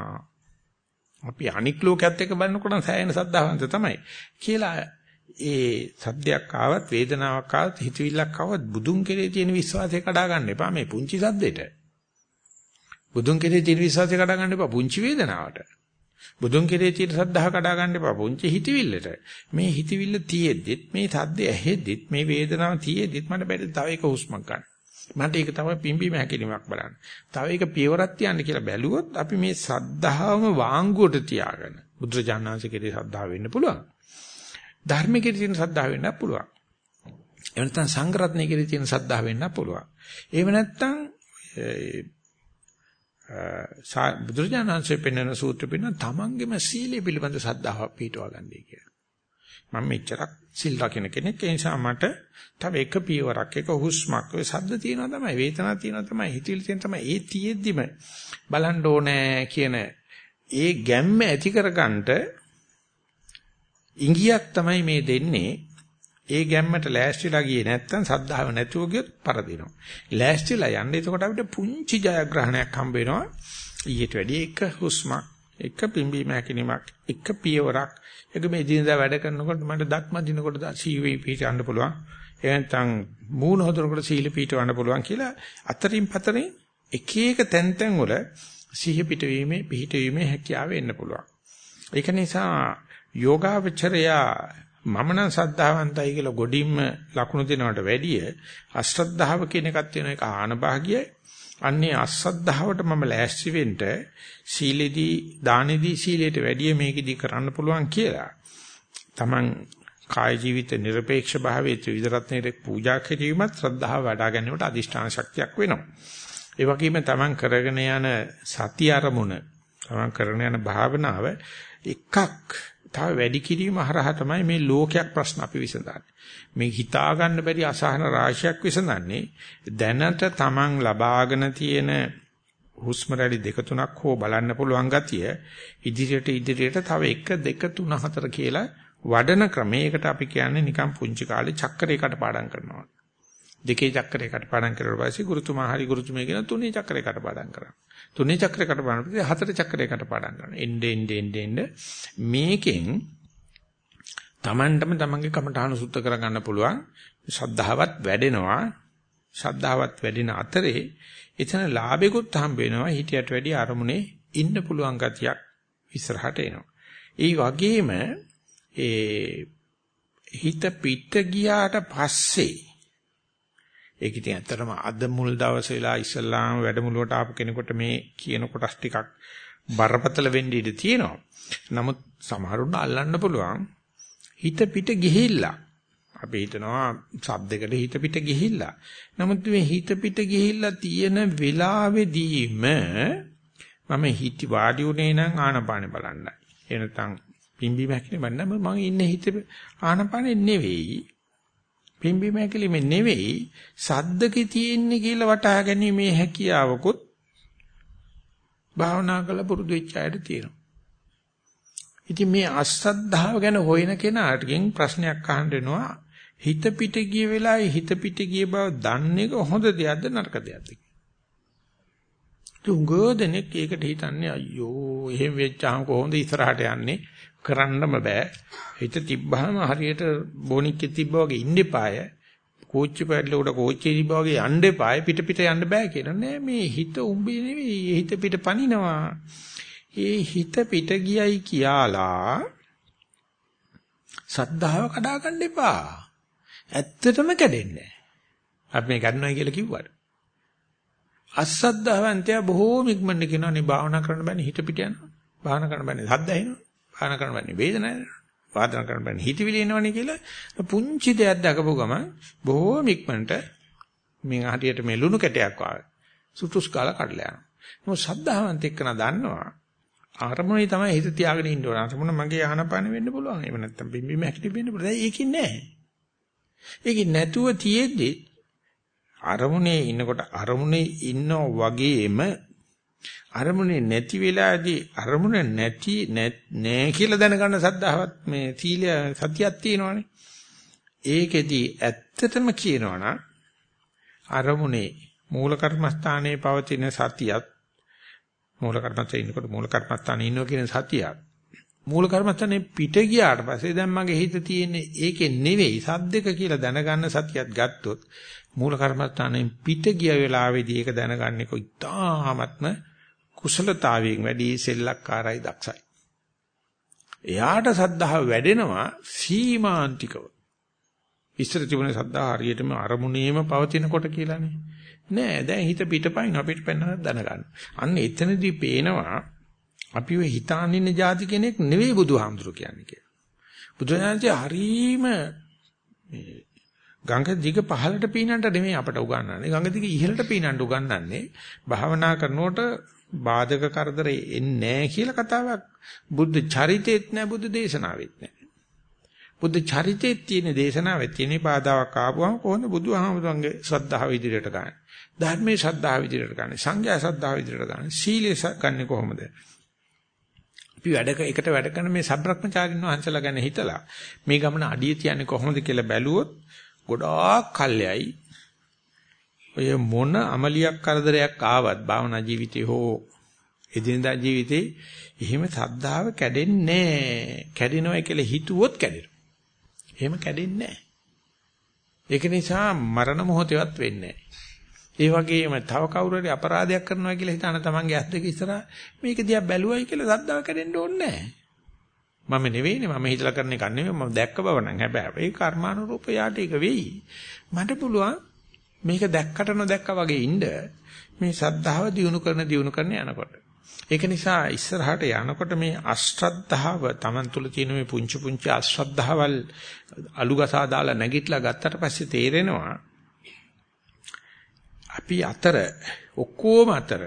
අපි අනික් ලෝකයක් එක්ක බලනකොට සෑහෙන සද්ධාවන්ත තමයි කියලා ඒ සද්දයක් ආවත් වේදනාවක් ආවත් හිතවිල්ලක් ආවත් බුදුන් කෙරේ තියෙන විශ්වාසය කඩා ගන්න එපා මේ පුංචි සද්දෙට. බුදුන් කෙරේ තියෙන විශ්වාසය කඩා ගන්න එපා පුංචි වේදනාවට. බුදුන් කෙරේ තියෙන සද්ධාව කඩා ගන්න එපා පුංචි හිතවිල්ලට. මේ හිතවිල්ල තියෙද්දිත් මේ සද්ද ඇහෙද්දිත් මේ වේදනාව තියෙද්දිත් මට බැරි තව එක හුස්මක් ගන්න. මට ඒක තමයි පිම්බීම හැකිලිමක් බලන්න. තව ඒක පියවරක් තියන්න කියලා බැලුවොත් අපි මේ සද්ධාවම වාංගුවට තියාගෙන බුදුරජාණන්සේ කෙරේ සද්ධාව වෙන්න පුළුවන්. ධර්මයේ කෙරේ තියෙන සද්ධාව වෙන්න පුළුවන්. එහෙම නැත්නම් සංග්‍රහණයේ කෙරේ තියෙන සද්ධාව වෙන්න පුළුවන්. එහෙම නැත්නම් බුදුරජාණන්සේ පෙන්වන සූත්‍ර පෙන්වන තමන්ගේම සීලය පිළිබඳ සද්ධාව පිටවා ගන්නයි කියලා. මම මෙච්චරක් සිල් රකින්න කෙනෙක්. ඒ නිසා මට තව එක පියවරක් එක හුස්මක් ඔය සද්ද තියෙනවා තමයි වේදනාවක් තියෙනවා තමයි හිතවිලි තියෙනවා තමයි. ඒ තියෙද්දිම බලන්න ඕනේ කියන ඒ ගැම්ම ඇති කරගන්නට ඉංගියක් තමයි මේ දෙන්නේ. ඒ ගැම්මට ලෑස්තිලා ගියේ නැත්තම් සද්ධාව නැතුව ගියොත් පරදිනවා. ලෑස්තිලා යන්න එතකොට අපිට පුංචි ජයග්‍රහණයක් හම්බ වෙනවා. ඊට වැඩි එක හුස්මක් එක පිම්බීම හැකිනීමක් එක පියවරක් ඒක මේ දිනදා වැඩ කරනකොට මට දත්ම දිනකොට සීවි පිටවන්න පුළුවන්. එහෙ නැත්නම් මූණ හොදනකොට සීල පිටවන්න පුළුවන් කියලා අතරින් පතරින් එක එක තැන් තැන් වල සිහිය පිටවීමේ පිටවීමේ හැකියාව එන්න පුළුවන්. ඒක නිසා යෝගාවචරයා මම නම් සද්ධාවන්තයි කියලා ගොඩින්ම ලකුණු දෙනවට වැඩිය අශ්‍රද්ධාව කියන එකක් තියෙන එක ආන භාගියයි. අන්නේ අශ්‍රද්ධාවට මම ලෑස්ති වෙන්න සීලෙදී දානෙදී සීලයට වැඩිය මේකෙදී කරන්න පුළුවන් කියලා. Taman කාය ජීවිත নিরপেক্ষ භාවයේ ත්‍රිවිධ පූජා කිරීමත් ශ්‍රද්ධාව වඩා ගැනීමට අදිෂ්ඨාන ශක්තියක් වෙනවා. ඒ වගේම Taman කරගෙන යන සති අරමුණ Taman කරගෙන යන භාවනාව එකක් තව වැඩි කිරීම හරහා තමයි මේ ලෝකයක් ප්‍රශ්න අපි විසඳන්නේ. මේ හිතා ගන්න බැරි අසහන රාශියක් විසඳන්නේ දැනට Taman ලබාගෙන තියෙන හුස්ම රැලි දෙක තුනක් හෝ බලන්න පුළුවන් ගතිය ඉදිරියට ඉදිරියට තව 1 2 3 4 කියලා වඩන ක්‍රමයකට අපි කියන්නේ නිකන් පුංචි කාලේ චක්‍රයකට පාඩම් කරනවා. දෙකේ චක්‍රයකට පාඩම් කරලා පස්සේ ගුරුතුමා හරි ගුරුතුමිය කියන තුනේ චක්‍රයකට පාඩම් කරනවා. තුනේ චක්‍රයකට පාඩම් කරලා හතර චක්‍රයකට පාඩම් කරනවා. එන්නේ එන්නේ එන්නේ මේකෙන් Tamanටම තමන්ගේ කමඨාන සුද්ධ කරගන්න පුළුවන්. ශද්ධාවත් වැඩෙනවා. ශද්ධාවත් වැඩෙන අතරේ එතන ලාභෙකුත් හම්බ වෙනවා. හිතයට වැඩි අරමුණේ ඉන්න පුළුවන් ගතියක් ඉස්සරහට එනවා. ඒ වගේම ඒ හිත පිට ගියාට පස්සේ ඒක ඉතින් ඇත්තටම අද මුල් දවසේ වෙලා ඉස්ලාම් වැඩමුළුවට ආපු කෙනෙකුට මේ කියන කොටස් ටිකක් බරපතල වෙන්න ඉඩ තියෙනවා. නමුත් සමහරුන්ට අල්ලන්න පුළුවන් හිත පිට ගිහිල්ලා අපි හිතනවා සද්දයකට හිත පිට ගිහිල්ලා. නමුත් මේ හිත පිට ගිහිල්ලා තියෙන වෙලාවෙදීම මම හිත වාඩි උනේ නම් ආනපානෙ බලන්නයි. එනතන් පිම්බි මැකිනේ බලන්න මම ඉන්නේ හිත ආනපානෙ නෙවෙයි. පිම්බි මහැකිලිම නෙවෙයි සද්දකේ තියෙන්නේ කියලා වටහා ගැනීමේ හැකියාවකුත් භාවනා කළ පුරුදු වෙච්ච අයට තියෙනවා. ඉතින් මේ අශ්‍රද්ධාව ගැන හොයන කෙනාටකින් ප්‍රශ්නයක් අහන්න වෙනවා හිත පිට ගිය වෙලාවේ හිත පිට ගිය බව දන්නේ හොඳ දෙයක්ද නරක දෙයක්ද තුංගෝදෙනෙක් ඒකට හිතන්නේ අයියෝ එහෙම වෙච්චාම කොහොමද ඉස්සරහට යන්නේ? කරන්නම බෑ. හිත තිබ්බහම හරියට බොනික්කේ තිබ්බා වගේ ඉන්න එපාය. කෝච්චි පැඩල උඩ කෝච්චිය තිබ්බා වගේ යන්න එපාය. පිට පිට යන්න බෑ කියලා. නෑ මේ හිත උඹේ නෙවෙයි. හිත පිට පනිනවා. ඒ හිත පිට ගියයි කියලා සද්ධාව කඩා ගන්න එපා. ඇත්තටම කැඩෙන්නේ අපි මේ ගන්නවයි කියලා කිව්වට. අසද්ධාවන්තය බොහෝම ඉක්මනට කියනවා නේ භාවනා කරන්න බෑනේ හිත පිට යනවා භාවනා කරන්න බෑනේ සද්ද ඇහෙනවා. භාවනා කරන්න බෑනේ වේදනාව වාදන කරන්න බෑනේ හිතවිලි එනවනේ කියලා පුංචි දෙයක් දකපු ගමන් බොහෝම ඉක්මනට මේ හරියට මේ ලුණු කැටයක් වගේ සුටුස් කාලා කඩලා යනවා. මොකද සද්ධාවන්ත එක්කන දන්නවා අරමුණේ තමයි හිත තියාගෙන ඉන්න ඕන. අරමුණ මගේ ආහනපාන වෙන්න පුළුවන්. එහෙම නැත්නම් බිම්බිම හැකිලි වෙන්න පුළුවන් ඒකින් නැහැ. ඒකින් නැතුව තියෙද්දි අරමුණේ ඉන්නකොට අරමුණේ ඉන්න වගේම අරමුණේ නැති වෙලාදී අරමුණ නැති නෑ කියලා දැනගන්න සද්ධාවත් මේ සීලය සතියක් තියෙනවානේ. ඒකෙදි ඇත්තටම කියනවනම් අරමුණේ මූල කර්මස්ථානයේ පවතින සතියත් මූල කර්මස්ථානේ ඉන්නකොට මූල කර්මස්ථානේ ඉන්නවා කියන සතියක් මූල කර්මස්ථානේ පිට ගියාට පස්සේ දැන් මගේ හිත තියෙන්නේ ඒකේ නෙවෙයි සද්දක කියලා දැනගන්න සතියක් ගත්තොත් මූල කර්මස්ථානයෙන් පිට ගිය වෙලාවේදී ඒක දැනගන්නේ කොයිතාමත්ම කුසලතාවයෙන් වැඩි සෙල්ලක්කාරයි දක්ෂයි. එයාට සද්ධාව වැඩෙනවා සීමාන්තිකව. ඉස්සර තිබුණේ සද්ධා හරියටම අරමුණේම පවතිනකොට කියලානේ. නෑ දැන් හිත පිටපයින් අපිට පෙන්වන්න දැනගන්න. අන්න එතනදී පේනවා අපි ඔය හිතානින්න જાති කෙනෙක් නෙවෙයි බුදුහාමුදුරු කියන්නේ කියලා. බුදුරජාණන්සේ හරීම මේ ගඟ දිග පහළට පීනන්නට නෙමෙයි අපට උගන්වන්නේ. ගඟ දිග ඉහළට පීනන්න උගන්වන්නේ. භාවනා කරනකොට බාධක කරදර එන්නේ නැහැ කියලා කතාවක් බුද්ධ චරිතෙත් නැහැ බුද්ධ දේශනාවෙත් නැහැ. බුද්ධ චරිතෙත් තියෙන දේශනාවෙත් තියෙන බාධාවක් ආවම කොහොමද බුදුහාමුදුරන්ගේ ශ්‍රද්ධාව ඉදිරියට ගන්න. ධර්මයේ ශ්‍රද්ධාව ඉදිරියට ගන්න. සංඝයා ශ්‍රද්ධාව ඉදිරියට ගන්න. සීලය ගන්න කොහොමද? අපි වැඩ එකට වැඩ කරන මේ සබ්‍රක්‍මචාරින් වහන්සලා ගැන හිතලා මේ ගමන අඩිය තියන්නේ කොහොමද කියලා බැලුවොත් ගොඩාක් කල්යයි ඔය මොන අමලියක් කරදරයක් ආවත් භාවනා ජීවිතේ හෝ එදිනදා ජීවිතේ එහෙම සද්ධාව කැඩෙන්නේ නැහැ. කැඩෙනවා කියලා හිතුවොත් කැඩෙනවා. එහෙම කැඩෙන්නේ නැහැ. ඒක නිසා මරණ මොහොතේවත් වෙන්නේ ඒ වගේම තව කවුරු හරි අපරාධයක් කරනවා කියලා හිතන තමන්ගේ ඇස් දෙක ඉස්සරහා මේක දිහා බැලුවයි කියලා සද්දාව කැඩෙන්න ඕනේ මම නෙවෙයිනේ මම හිතලා කරන එක නෙවෙයි මම දැක්ක බව නම් හැබැයි ඒ කර්මානුරූප යාට ඒක වෙයි. මට පුළුවන් මේක දැක්කට නොදැක්කා වගේ ඉන්න මේ සද්ධාව දිනු කරන දිනු කරන යනකොට. ඒක නිසා ඉස්සරහට යනකොට මේ අශ්‍රද්ධාව Taman තුල තියෙන මේ පුංචි පුංචි අශ්‍රද්ධාවල් අලුගසා දාලා නැගිටලා ගත්තට පස්සේ තේරෙනවා අපි අතර ඔක්කොම අතර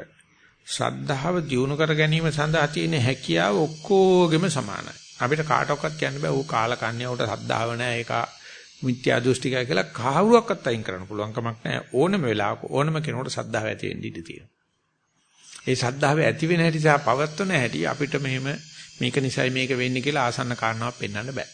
ශ්‍රද්ධාව දියුණු කර ගැනීම සඳහා තියෙන හැකියාව ඔක්කොගෙම සමානයි. අපිට කාටවත් කියන්න බෑ ඌ කාලකන්‍යාවට ශ්‍රද්ධාව නැහැ ඒක මිත්‍යා දෘෂ්ටිකය කියලා කවුරුවක්වත් අයින් කරන්න පුළුවන් කමක් නැහැ. ඕනම වෙලාවක ඕනම කෙනෙකුට ශ්‍රද්ධාව ඇති වෙන්න ඉඩ තියෙනවා. ඒ ශ්‍රද්ධාව ඇති වෙන හැටි සහ පවත්වන හැටි අපිට මෙහෙම මේක නිසයි මේක වෙන්නේ කියලා ආසන්න කාරණාවක් පෙන්වන්න බෑ.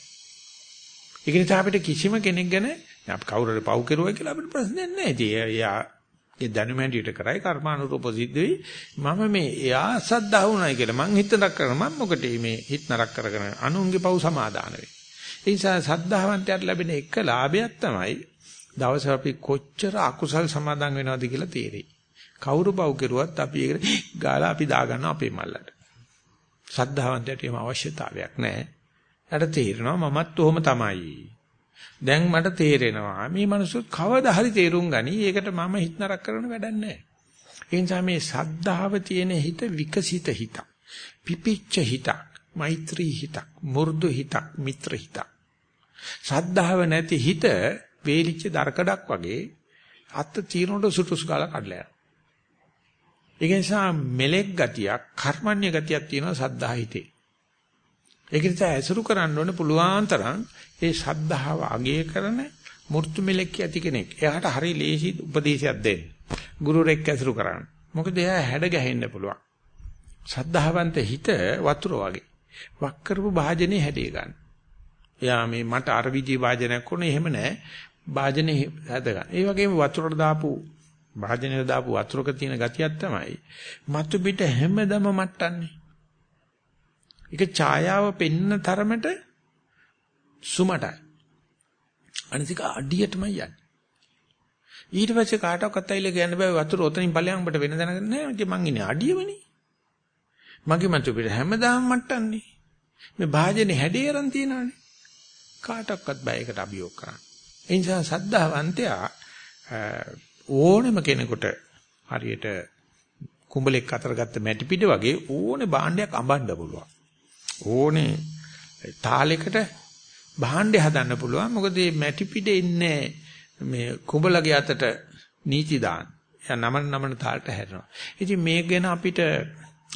ඒක නිසා අපිට කිසිම කෙනෙක් ගැන අපි කවුරු හරි පව් කෙරුවා කියලා අපිට ප්‍රශ්නයක් නැහැ. ඉතින් ඒ දැනුම හැටියට කරයි කර්මානුරූප සිද්ධ වෙයි. මම මේ එයා සද්දා වුණයි කියලා මං හිත නරක කරන මම මොකටද මේ හිත නරක කරගෙන අනුන්ගේ පව් සමාදාන වෙන්නේ. ඒ නිසා සද්ධාවන්තයට ලැබෙන එක ලාභයක් තමයි දවස අපි කොච්චර අකුසල් සමාදන් වෙනවද කියලා තේරෙයි. කවුරු පව් කෙරුවත් අපි ඒකට ගාලා අපි දාගන්නවා අපේ මල්ලට. සද්ධාවන්තයට එහෙම අවශ්‍යතාවයක් නැහැ. යට තේරෙනවා මමත් ඔහොම තමයි. දැන් මට තේරෙනවා මේ මිනිස්සු කවදා හරි තේරුම් ගනි. ඒකට මම හිත නරක කරන වැඩක් නැහැ. ඒ නිසා මේ සද්ධාව තියෙන හිත විකසිත හිතක්. පිපිච්ච හිතක්. මෛත්‍රී හිතක්. මු르දු හිතක්. මිත්‍ර හිතක්. සද්ධාව නැති හිත වේලිච්ච දරකඩක් වගේ අත් තීරණට සුටුස් ගාලා කඩලා යනවා. ඒක නිසා මෙලෙක් ගතියක්, කර්මන්‍ය ගතියක් තියෙනවා සද්ධා හිතේ. ඒක නිසා ඇසුරු කරන්න ඕනේ පුළුවන් තරම් ඒ ශද්ධාව අගය කරන මූර්තු මෙලෙක් ඇති කෙනෙක්. එයාට හරි ලේසි උපදේශයක් දෙන්න. ගුරුරෙක් ඇසුරු කරන්න. මොකද එයා හැඩ ගැහෙන්න පුළුවන්. සද්ධාවන්ත හිත වතුර වගේ. වක් කරපු භාජනේ හැදී ගන්න. එයා මේ මට අර විදිහේ වාජනයක් කරන එහෙම නැහැ. වාජනේ හැද ගන්න. ඒ වගේම වතුරට දාපු වාජනේ දාපු වතුරක තියෙන ගතියක් තමයි මතු පිට හැමදම මට්ටන්නේ. ඒක ඡායාව පෙන්න තරමට සුමටයි. අනිතික අඩියටමයි යන්නේ. ඊට පස්සේ කාටවත් අයිල කියන්න බෑ වතුර ඔතනින් ඵලයන් ඔබට වෙන දැනගන්න නෑ. ඉතින් මං ඉන්නේ අඩියමනේ. මගේ මතු පිට හැමදාම මට්ටන්නේ. මේ භාජනේ හැඩේ අරන් තියනවානේ. කාටවත් බෑ ඒකට අභියෝග කරන්න. ඒ නිසා සද්ධාවන්තයා ඕනෙම කෙනෙකුට හරියට කුඹලෙක් අතර ගත්ත මැටි පිට වගේ ඕනේ භාණ්ඩයක් අඹන්න පුළුවන්. ඕනේ තාලයකට භාණ්ඩය හදන්න පුළුවන්. මොකද මේ මැටි පිට ඉන්නේ මේ කුඹලගේ අතට නීති දාන. එයා නමන නමන තාලට හැරෙනවා. ඉතින් මේක ගැන අපිට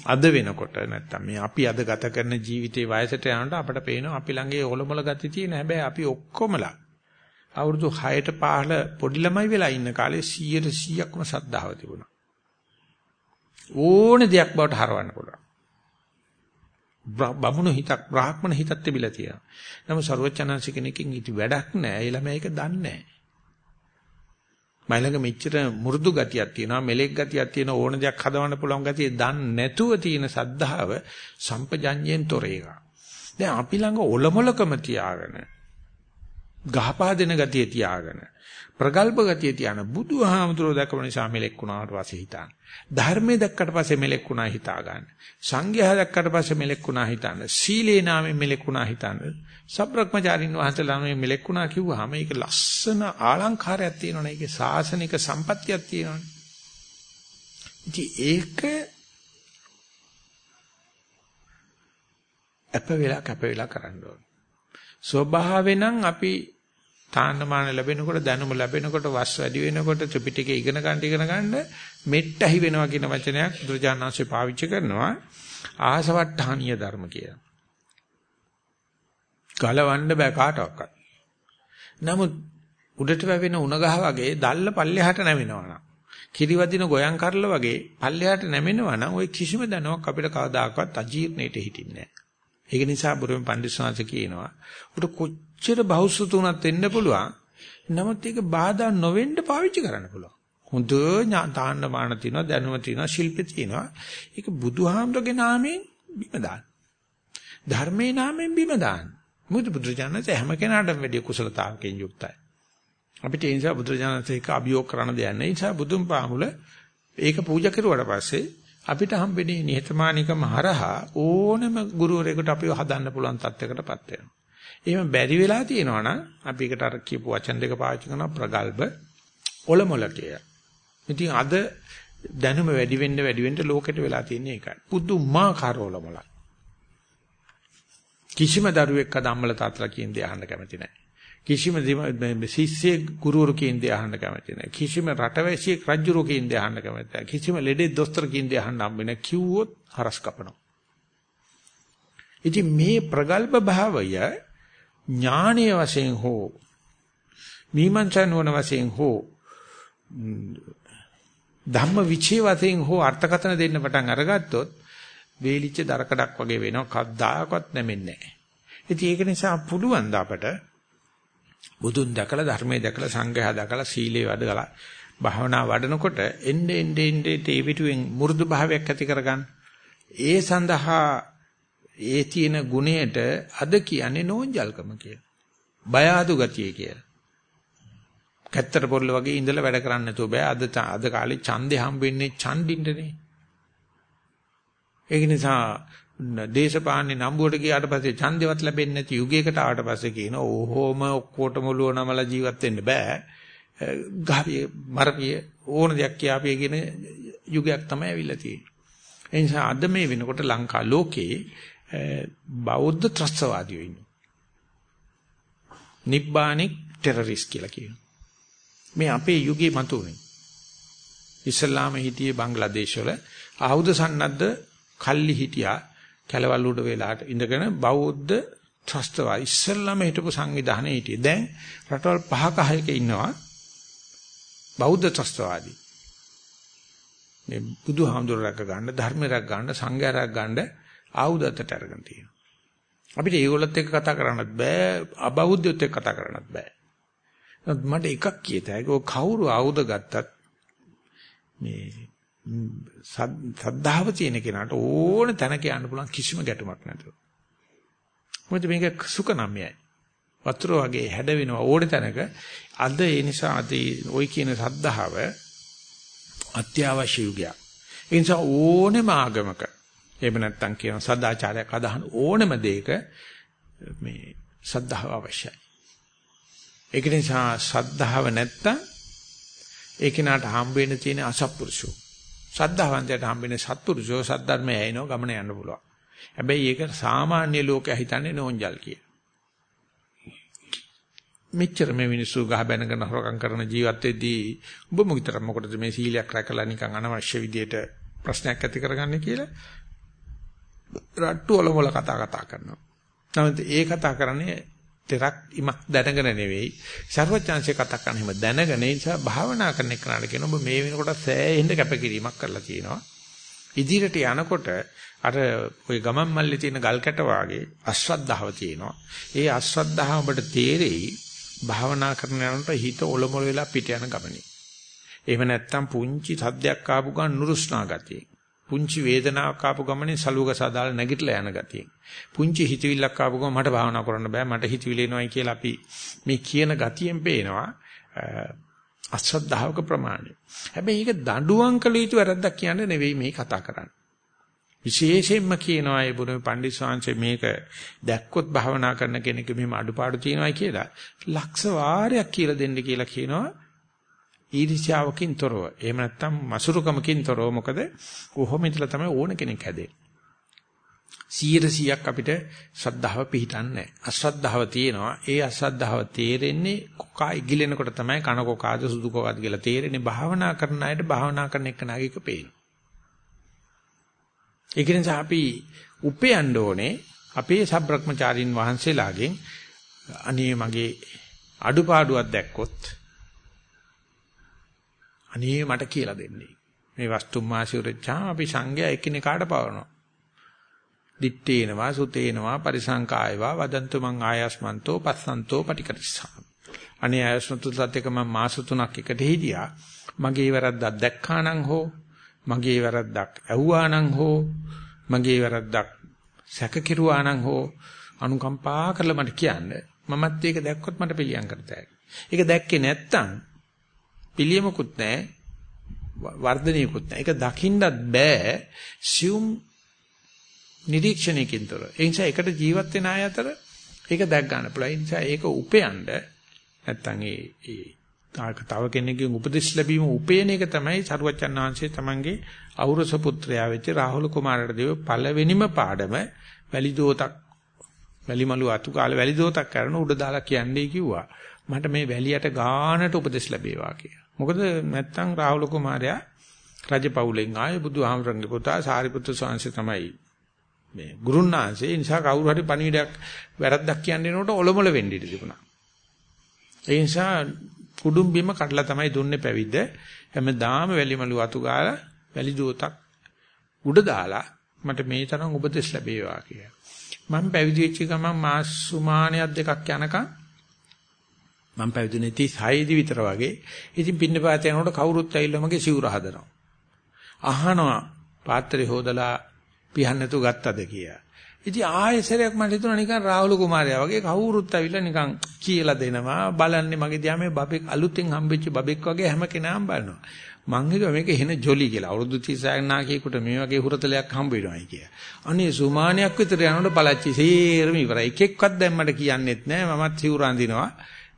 අද වෙනකොට නැත්තම් මේ අපි අද ගත කරන ජීවිතේ වයසට යනකොට අපිට පේනවා අපි ළඟේ ඔලොමල ගති තියෙන හැබැයි අපි ඔක්කොමලා අවුරුදු 6ට 15 පොඩි ළමයි වෙලා ඉන්න කාලේ 100%ක්ම සද්ධාව තිබුණා. ඕන දෙයක් බවට හරවන්න පුළුවන්. බමුණු හිතක් බ්‍රාහ්මණ හිතක් තිබිලා තියෙනවා. නමුත් ਸਰවචනංශ කෙනකින් ඊට වැඩක් නැහැ. ඒ ළමයා ඒක දන්නේ නැහැ. මයිලඟ මෙච්චර මෘදු ගතියක් තියෙනවා, මෙලෙක් ගතියක් තියෙන ඕන දෙයක් හදවන්න පුළුවන් ගතිය දන්නේ නැතුව තියෙන සද්ධාව සම්පජඤ්ඤයෙන් තොර එක. දැන් අපි ළඟ ඔලොමලකම තියාගෙන ගහපා දෙන ගතිය තියාගෙන ප්‍රගල්ප ගතිය තියාන බුදුහාමුදුරුවෝ දැකපු නිසා මෙලෙක් වුණාට පස්සේ හිතාන. ධර්මයේ දැක්කට පස්සේ මෙලෙක් වුණා හිතා ගන්න. සංඝයා දැක්කට පස්සේ මෙලෙක් වුණා හිතන්න. සීලේ නාමයෙන් මෙලෙක් වුණා හිතන්න. සබ්‍රක්‍මචාරින් වහන්සේලා මේ මෙලෙක් වුණා කිව්වහම ඒක ලස්සන ආලංකාරයක් තියෙනවනේ. ඒකේ සාසනික සම්පත්තියක් තියෙනවනේ. ඉතින් ඒක අප වෙලා කැප වෙලා කරන්න ඕන. ස්වභාවයෙන් අපි තාන්නමාන ලැබෙනකොට දැනුම ලැබෙනකොට වස් වැඩි වෙනකොට ත්‍රිපිටකය ඉගෙන ගන්න ඉගෙන ගන්න මෙට්ටහි වෙනවා කියන වචනයක් දුර්ජානංශේ පාවිච්චි කරනවා ආසවට්ටහනීය ධර්ම කියලා. ගලවන්න බෑ කාටවත්. නමුත් උඩට වැවෙන උණ ගහ වගේ දැල්ල පල්ලෙහාට නැවෙනවා නම් කිරිවදින ගෝයන් කරල වගේ පල්ලෙහාට නැමෙනවා නම් ওই කිසිම දැනුවක් අපිට කවදාකවත් අජීර්ණයට හිටින්නේ නැහැ. ඒක නිසා බුරුම පඬිස්සවාංශ කියනවා උට කොච්චර බහුසුත උනත් වෙන්න පුළුවන්. නමුත් ඒක බාධා නොවෙන්න පාවිච්චි කරන්න පුළුවන්. හොඳ තාන්න මාන තියෙනවා දැනුම තියෙනවා ශිල්පේ තියෙනවා. ඒක බුදුහාමරගේ නාමයෙන් බිම දාන්න. ධර්මයේ නාමයෙන් බිම දාන්න. මොකද බුදුරජාණන්සේ හැම කෙනාටම වැඩි කුසලතාවකින් යුක්තයි. අපිට ඒ නිසා බුදුරජාණන්සේ එක අභියෝග කරන්න දෙයක් නැහැ. ඒ නිසා බුදුන් පාමුල ඒක පූජා කරුවාට පස්සේ අපිට හම්බෙන්නේ නිහතමානිකම හරහා ඕනම ගුරුවරයෙකුට අපිව හදන්න පුළුවන් තත්යකටපත් වෙනවා. එහෙම බැරි වෙලා තියෙනවා නම් අපි එකට අර කියපු වචන දෙක පාවිච්චි කරනවා ප්‍රගල්භ ඔලොමලකය. ඉතින් අද දැනුම වැඩි වෙන්න වැඩි වෙන්න ලෝකෙට වෙලා තියෙන්නේ ඒකයි. පුදුමාකාර ඔලොමලක්. කිසිම දරුවෙක් අද අම්මලා තාත්තලා කියන දේ අහන්න කැමති නැහැ. කිසිම ශිෂ්‍ය ගුරුවරු කියන දේ අහන්න කැමති නැහැ. කිසිම රටවැසියෙක් රජුරු කියන දේ අහන්න කැමති නැහැ. කිසිම ලෙඩේ දොස්තර කියන දේ අහන්න හම්බ වෙන කිව්වොත් හරස් කපනවා. ඉතින් මේ ප්‍රගල්භ භාවය ඥානීය වශයෙන් හෝ මීමන්චන් වන වශයෙන් හෝ ධම්ම විචේ වශයෙන් හෝ අර්ථකථන දෙන්න පටන් අරගත්තොත් වේලිච්ච දරකඩක් වගේ වෙනවා කද්දාකවත් නැමෙන්නේ නැහැ. ඉතින් ඒක නිසා පුළුවන් ද අපට බුදුන් දැකලා ධර්මයේ දැකලා සංඝයා දැකලා සීලේ වැඩගලා භාවනා වඩනකොට එnde ende ende තේ පිටුවෙන් මෘදු භාවයක් ඇති කරගන්න. ඒ සඳහා ඒ තියෙන ගුණයට අද කියන්නේ නෝන්ජල්කම කියලා. බය අඩු ගතිය කියලා. කැත්තර පොල්ල වගේ ඉඳලා වැඩ කරන්න නැතුව බෑ. අද අද කාලේ ඡන්දේ හම්බෙන්නේ ඡන්දින්ටනේ. ඒක නිසා දේශපාලනේ නම්බුවට ගියාට පස්සේ ඡන්දෙවත් ලැබෙන්නේ නැති යුගයකට ආවට පස්සේ කියන ඕහොම ඔක්කොටම ඔළුව නමලා ජීවත් වෙන්න බෑ. ගහපිය මරපිය ඕන දෙයක් කියාපිය කියන යුගයක් තමයි ඇවිල්ලා තියෙන්නේ. ඒ නිසා අද මේ වෙනකොට ලංකා ලෝකේ බෞද්ධ ත්‍රස්තවාදියෝ ඉන්නවා. නිබ්බානික් ටෙරරිස්ට් කියලා කියනවා. මේ අපේ යුගයේ මතුනේ. ඉස්ලාම හිටියේ බංග්ලාදේශ වල ආයුධ සන්නද්ධ කල්ලි හිටියා කැලවල් උඩ වෙලාට ඉඳගෙන බෞද්ධ ත්‍රස්තවාදී ඉස්සල්ලාම හිටපු සංවිධානයේ හිටියේ. දැන් රටවල් පහක හයක ඉන්නවා බෞද්ධ ත්‍රස්තවාදී. මේ බුදුහාමුදුර රැක ගන්න, ධර්ම රැක ගන්න, සංඝය රැක ගන්න ආයුධතට අරගෙන තියෙනවා. අපිට ඒගොල්ලොත් එක්ක කතා කරන්නත් බෑ, අබෞද්ධයොත් එක්ක කතා කරන්නත් බෑ. නමුත් මට එකක් කියත හැකි ඔය කවුරු ආයුධ ගත්තත් මේ සද්ධාව තියෙන කෙනාට ඕන තැනක යන්න පුළුවන් කිසිම ගැටමක් නැතුව. මොකද මේක සුකනම්යයි. වතුර වගේ හැඩ වෙනවා ඕන තැනක. අද ඒ නිසා අද ওই කියන සද්ධාව අත්‍යවශ්‍ය යුගයක්. ඒ නිසා ඕනෙම ආගමක එහෙම නැත්නම් කියන සදාචාරයක් අදහන ඕනෙම දෙයක මේ සද්ධාව අවශ්‍යයි. ඒක නිසා සද්ධාව නැත්තම් ඒ කෙනාට හම්බ වෙන්න තියෙන අසත්පුරුෂෝ. සද්ධාවන්තයට හම්බ වෙන සත්පුරුෂෝ සද්ධර්මය ඇයිනෝ ගමන යන්න පුළුවන්. හැබැයි ඒක සාමාන්‍ය ලෝකයා හිතන්නේ නෝන්ජල් කියලා. මෙච්චර මේ මිනිස්සු ගහ බැනගෙන හොරකම් කරන ජීවත් වෙද්දී ඔබ මොකිතර මොකටද මේ සීලයක් රැකලා නිකන් අනවශ්‍ය විදියට ප්‍රශ්නයක් ඇති කරගන්නේ කියලා රට්ටු ඔලොමල කතා කතා කරනවා. නමුත් ඒ කතා කරන්නේ තෙරක් ඉමක් දැනගෙන නෙවෙයි. ਸਰවඥාන්සේ කතා කරන හිම දැනගෙන ඒ නිසා භාවනා කරන එකට කියන ඔබ මේ වෙනකොට සෑහෙන කැපකිරීමක් කරලා තියෙනවා. ඉදිරියට යනකොට අර ওই ගමන් මල්ලේ තියෙන ගල් කැට වාගේ අශ්‍රද්ධාව තියෙනවා. ඒ අශ්‍රද්ධාව ඔබට තේරෙයි භාවනා කරන යනකොට හිත ඔලොමල වෙලා පිට යන ගමනේ. එහෙම නැත්තම් පුංචි සද්දයක් ආපු ගමන් නුරුස්නා ගතිය පුංචි වේදනාවක් ආපු ගමනේ සලුවක සදාල නැගිටලා යන ගතිය. පුංචි හිතවිල්ලක් ආපු ගමන් මට භාවනා කරන්න බෑ මට හිතවිලි එනවායි කියලා අපි මේ කියන ගතියෙන් පේනවා අශ්‍රද්ධාවක ප්‍රමාණය. හැබැයි ඒක දඬුවම් කළ යුතු වැරද්දක් කියන්නේ නෙවෙයි මේ කතා කරන්නේ. විශේෂයෙන්ම කියනවා ඒ බුදුම පණ්ඩිත ස්වාමීන් මේක දැක්කොත් භාවනා කරන කෙනෙක් මෙහෙම අඩුපාඩු තියෙනවායි කියලා ලක්ෂ වාරයක් කියලා දෙන්න කියලා කියනවා ඊර්ෂ්‍යාවකින් තොරව. එහෙම නැත්නම් මසුරුකමකින් තොරව. මොකද කොහොම ඉතලා තමයි ඕන කෙනෙක් හැදෙන්නේ. 100ක් අපිට ශ්‍රද්ධාව පිහිටන්නේ අශ්‍රද්ධාව තියෙනවා. ඒ අශ්‍රද්ධාව තේරෙන්නේ කොකා ඉගිලෙනකොට තමයි කන කොකාද සුදු කොකාද කියලා තේරෙන්නේ. භාවනා කරන අයට භාවනා කරන එක නාගික පේනවා. ඒක නිසා අපි උපයන්න ඕනේ අපේ සබ්‍රක්‍මචාරින් වහන්සේලාගෙන් අනේ මගේ අඩුපාඩුවක් දැක්කොත් අනේ මට කියලා දෙන්නේ. මේ වස්තුමාසිරච්චා අපි සංඝයා එකිනෙකාට පවරනවා. දිත්තේනවා සුතේනවා පරිසංකායවා වදන්තු මං ආයස්මන්තෝ පස්සන්තෝ පටිකරිස්සා. අනේ ආයස්මන්තෝ සත්‍යක මම මාස තුනක් එකට හිටියා. මගේ වැරද්දක් දැක්කා නම් හෝ මගේ වැරද්දක් ඇහුවා නම් හෝ මගේ වැරද්දක් සැක කිරුවා නම් හෝ අනුකම්පා කරලා මට කියන්න මමත් ඒක දැක්කොත් මට පිළියම් කරතයි. ඒක දැක්කේ නැත්තම් පිළියමකුත් නැහැ වර්ධනයකුත් නැහැ. ඒක දකින්නත් බෑ සියුම් නිරීක්ෂණයකින් තොර. ඒ නිසා එකට ජීවත් වෙන අය අතර ඒක දැක් ගන්න පුළුවන්. ඒ නිසා ඒක උපයන්න නැත්තම් ඒ තව කෙනෙකුගෙන් උපදෙස් ලැබීම උපේන එක තමයි සරුවච්චන් ආංශයේ තමන්ගේ අවුරස පුත්‍රයා වෙච්ච රාහුල කුමාරට දෙව පළවෙනිම පාඩම වැලිදෝතක් වැලිමලු අතු කාලේ වැලිදෝතක් කරන උඩ දාලා කියන්නේ කිව්වා මට මේ වැලියට ගානට උපදෙස් ලැබේවා කියලා. මොකද නැත්තම් රාහුල කුමාරයා රජපෞලෙන් ආයේ බුදුහාමරංගේ පුතා සාරිපුත්‍ර ස්වාමීන් තමයි මේ ගුරුන්නාංශේ නිසා කවුරු හරි පණිවිඩයක් වැරද්දක් කියන්නේනකොට ඔලොමල වෙන්න ඉඩ තිබුණා. ඒ නිසා කුඩුම් බිම කඩලා තමයි දුන්නේ පැවිද්ද. හැමදාම වැලිමලු අතු ගාලා වැලි දෝතක් උඩ දාලා මට මේ තරම් උපදෙස් ලැබේවා කියලා. මම පැවිදි වෙච්ච ගමන් මාස සුමානයක් දෙකක් යනකම් මම පැවිදුනේ 36 දි විතර වගේ. ඉතින් පින්නපාත යනකොට කවුරුත් ඇවිල්ලා මගේ සිවුර හදනවා. අහනවා පාත්‍රය හොදලා පියන්න නැතු ගත්තද? කියලා. ඉතින් ආයෙසරයක් මට හිතුණා නිකන් රාහුල කුමාරයා වගේ කවුරුත් ඇවිල්ලා නිකන් කියලා දෙනවා. බලන්නේ මගේ දිහා මේ බබෙක් අලුතෙන් හම්බෙච්ච බබෙක් වගේ හැම කෙනාම බලනවා. මං හිතුවා මේක එහෙන ජොලි කියලා. අවුරුදු 36ක් නාකියෙකුට මේ වගේ හුරතලයක් හම්බ වෙනවයි කියලා. අනේ සුමානියක් විතර යනකොට පළච්චි සේරම ඉවරයි. එකෙක්වත් දැන් මට කියන්නෙත් නෑ. මමත් සිවුර අඳිනවා.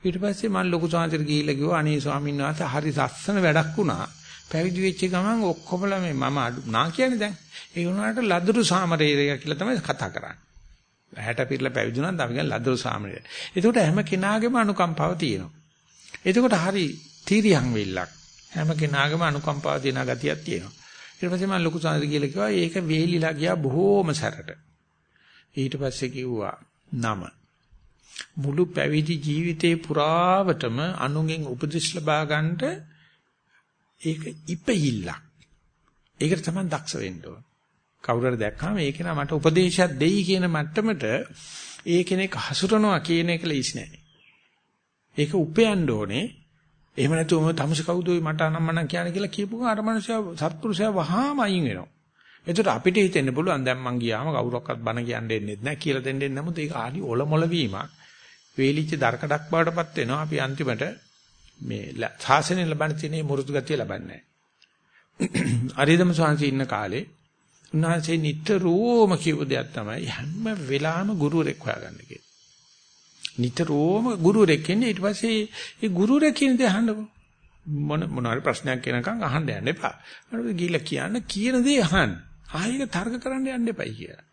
ඊට පස්සේ මම ලොකු සාන්තිර ගිහිල්ලා කිව්වා අනේ ස්වාමීන් වහන්සේ හරි ලස්සන වැඩක් වුණා පැවිදි වෙච්ච ගමන් ඔක්කොමලා මේ මම නා කියන්නේ දැන් ඒ වුණාට ලදරු සාමරේරය කියලා තමයි කතා කරන්නේ. ඇහැට පිරලා පැවිදුණාත් අපි කියන්නේ ලදරු සාමරේරය. ඒකට හැම කෙනාගේම අනුකම්පාව තියෙනවා. එතකොට හරි තීරියන් වෙල්ලක්. හැම කෙනාගේම අනුකම්පාව දෙන ගතියක් තියෙනවා. ඊට පස්සේ මම ලොකු සාන්දර කියලා කිව්වා ඒක වේලිලා ගියා බොහෝම සැරට. ඊට පස්සේ කිව්වා නම. මුළු පැවිදි ජීවිතේ පුරාවටම අනුගෙන් උපදෙස් ලබා ගන්නට ඒක ඉපෙILLක්. ඒකට තමයි දක්ෂ වෙන්න ඕන. කවුරු හරි දැක්කම ඒක නා මට උපදේශයක් දෙයි කියන මට්ටමට ඒ කෙනෙක් හසුරනවා කියන එක ලීසි නෑ. ඒක උපයන්න ඕනේ. එහෙම නැතුවම තමස කවුද මට අනම්මනම් කියන්නේ කියලා කියපු ගමන් අර මනුස්සයා සත්පුරුෂයා වහාම අයින් වෙනවා. එතකොට අපිට හිතෙන්න පුළුවන් දැන් මං ගියාම කවුරක්වත් බන කියන්නේ නැහැ කියලා දෙන්නේ නමුත් ඒක ආදි ඔලොමොල වීමක්. වේලිච්ච දරකඩක් බවටපත් වෙනවා. අපි අන්තිමට මේ ශාසනය ලබන්න තියෙන මුරුදු ගතිය ලබන්නේ නැහැ. අරිදම ස්වාමීන් ඉන්න කාලේ උන්වහන්සේ නිතරම කියපු දෙයක් තමයි හැම වෙලාවෙම ගුරුවරෙක් හොයාගන්න කියලා. නිතරම ගුරුවරෙක් ඉන්නේ ඊට පස්සේ ඒ ගුරුවරයා කියන දේ අහන්නකො. මොන මොනාරි ප්‍රශ්නයක් කියනකම් අහන්න යන්න එපා. අර ගිහිල්ලා කියන්න කියන දේ අහන්න. ආයෙක තර්ක කරන්න යන්න එපයි කියලා.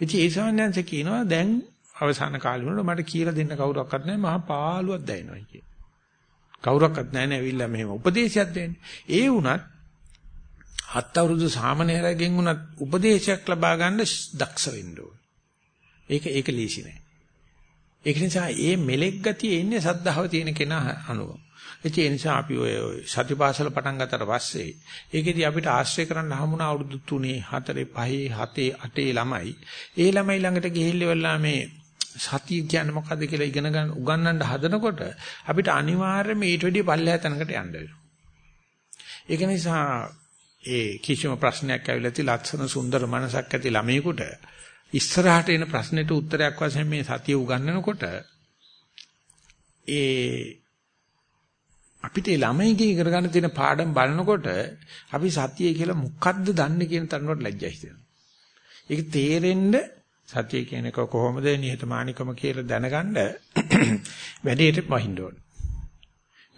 ඉතින් ඒ සමන්යන්ස කියනවා දැන් අවසාන කාලේ වුණා මට කියලා දෙන්න කවුරක්වත් නැහැ මහා පාළුවක් දැනෙනවා කිය. කවුරක්වත් නැහැ නේ ඇවිල්ලා මෙහෙම උපදේශයක් දෙන්නේ. ඒ වුණත් හත් අවුරුදු සාමණේරයෙන් උනත් උපදේශයක් ලබා ගන්න දක්ෂ වෙන්න ඕන. ඒක ඒක ලීසි නෑ. ඒක නිසා මේ මෙලෙක් ගතිය එන්නේ සද්ධාව තියෙන කෙනා අනුව. ඒ නිසා අපි ඔය සතිපාසල පටන් ගත්තට පස්සේ ඒකෙදි අපිට ආශ්‍රය කරන්න හමුණා අවුරුදු 3 4 5 7 8 ළමයි. ඒ ළමයි ළඟට ගිහිල්ලා මේ සතිය කියන්නේ මොකද්ද කියලා ඉගෙන ගන්න උගන්වන්න හදනකොට අපිට අනිවාර්යයෙන්ම ඊට වැඩිය පල්ලෙහා තැනකට යන්න වෙනවා. ඒක නිසා ඒ කිසිම ප්‍රශ්නයක් ඇවිල්ලා ති ලක්ෂණ සුන්දර මනසක් ඇති ළමයෙකුට ඉස්සරහට එන ප්‍රශ්නෙට උත්තරයක් වශයෙන් මේ සතිය උගන්වනකොට ඒ අපිට ළමයිගේ ඉගෙන ගන්න තියෙන පාඩම් බලනකොට අපි සතිය කියලා මොකද්ද දන්නේ කියන තරමට ලැජ්ජා හිතෙනවා. ඒක තේරෙන්න සතිය කියන එක කොහොමද නිහතමානිකම කියලා දැනගන්න වැඩේට වහින්න ඕන.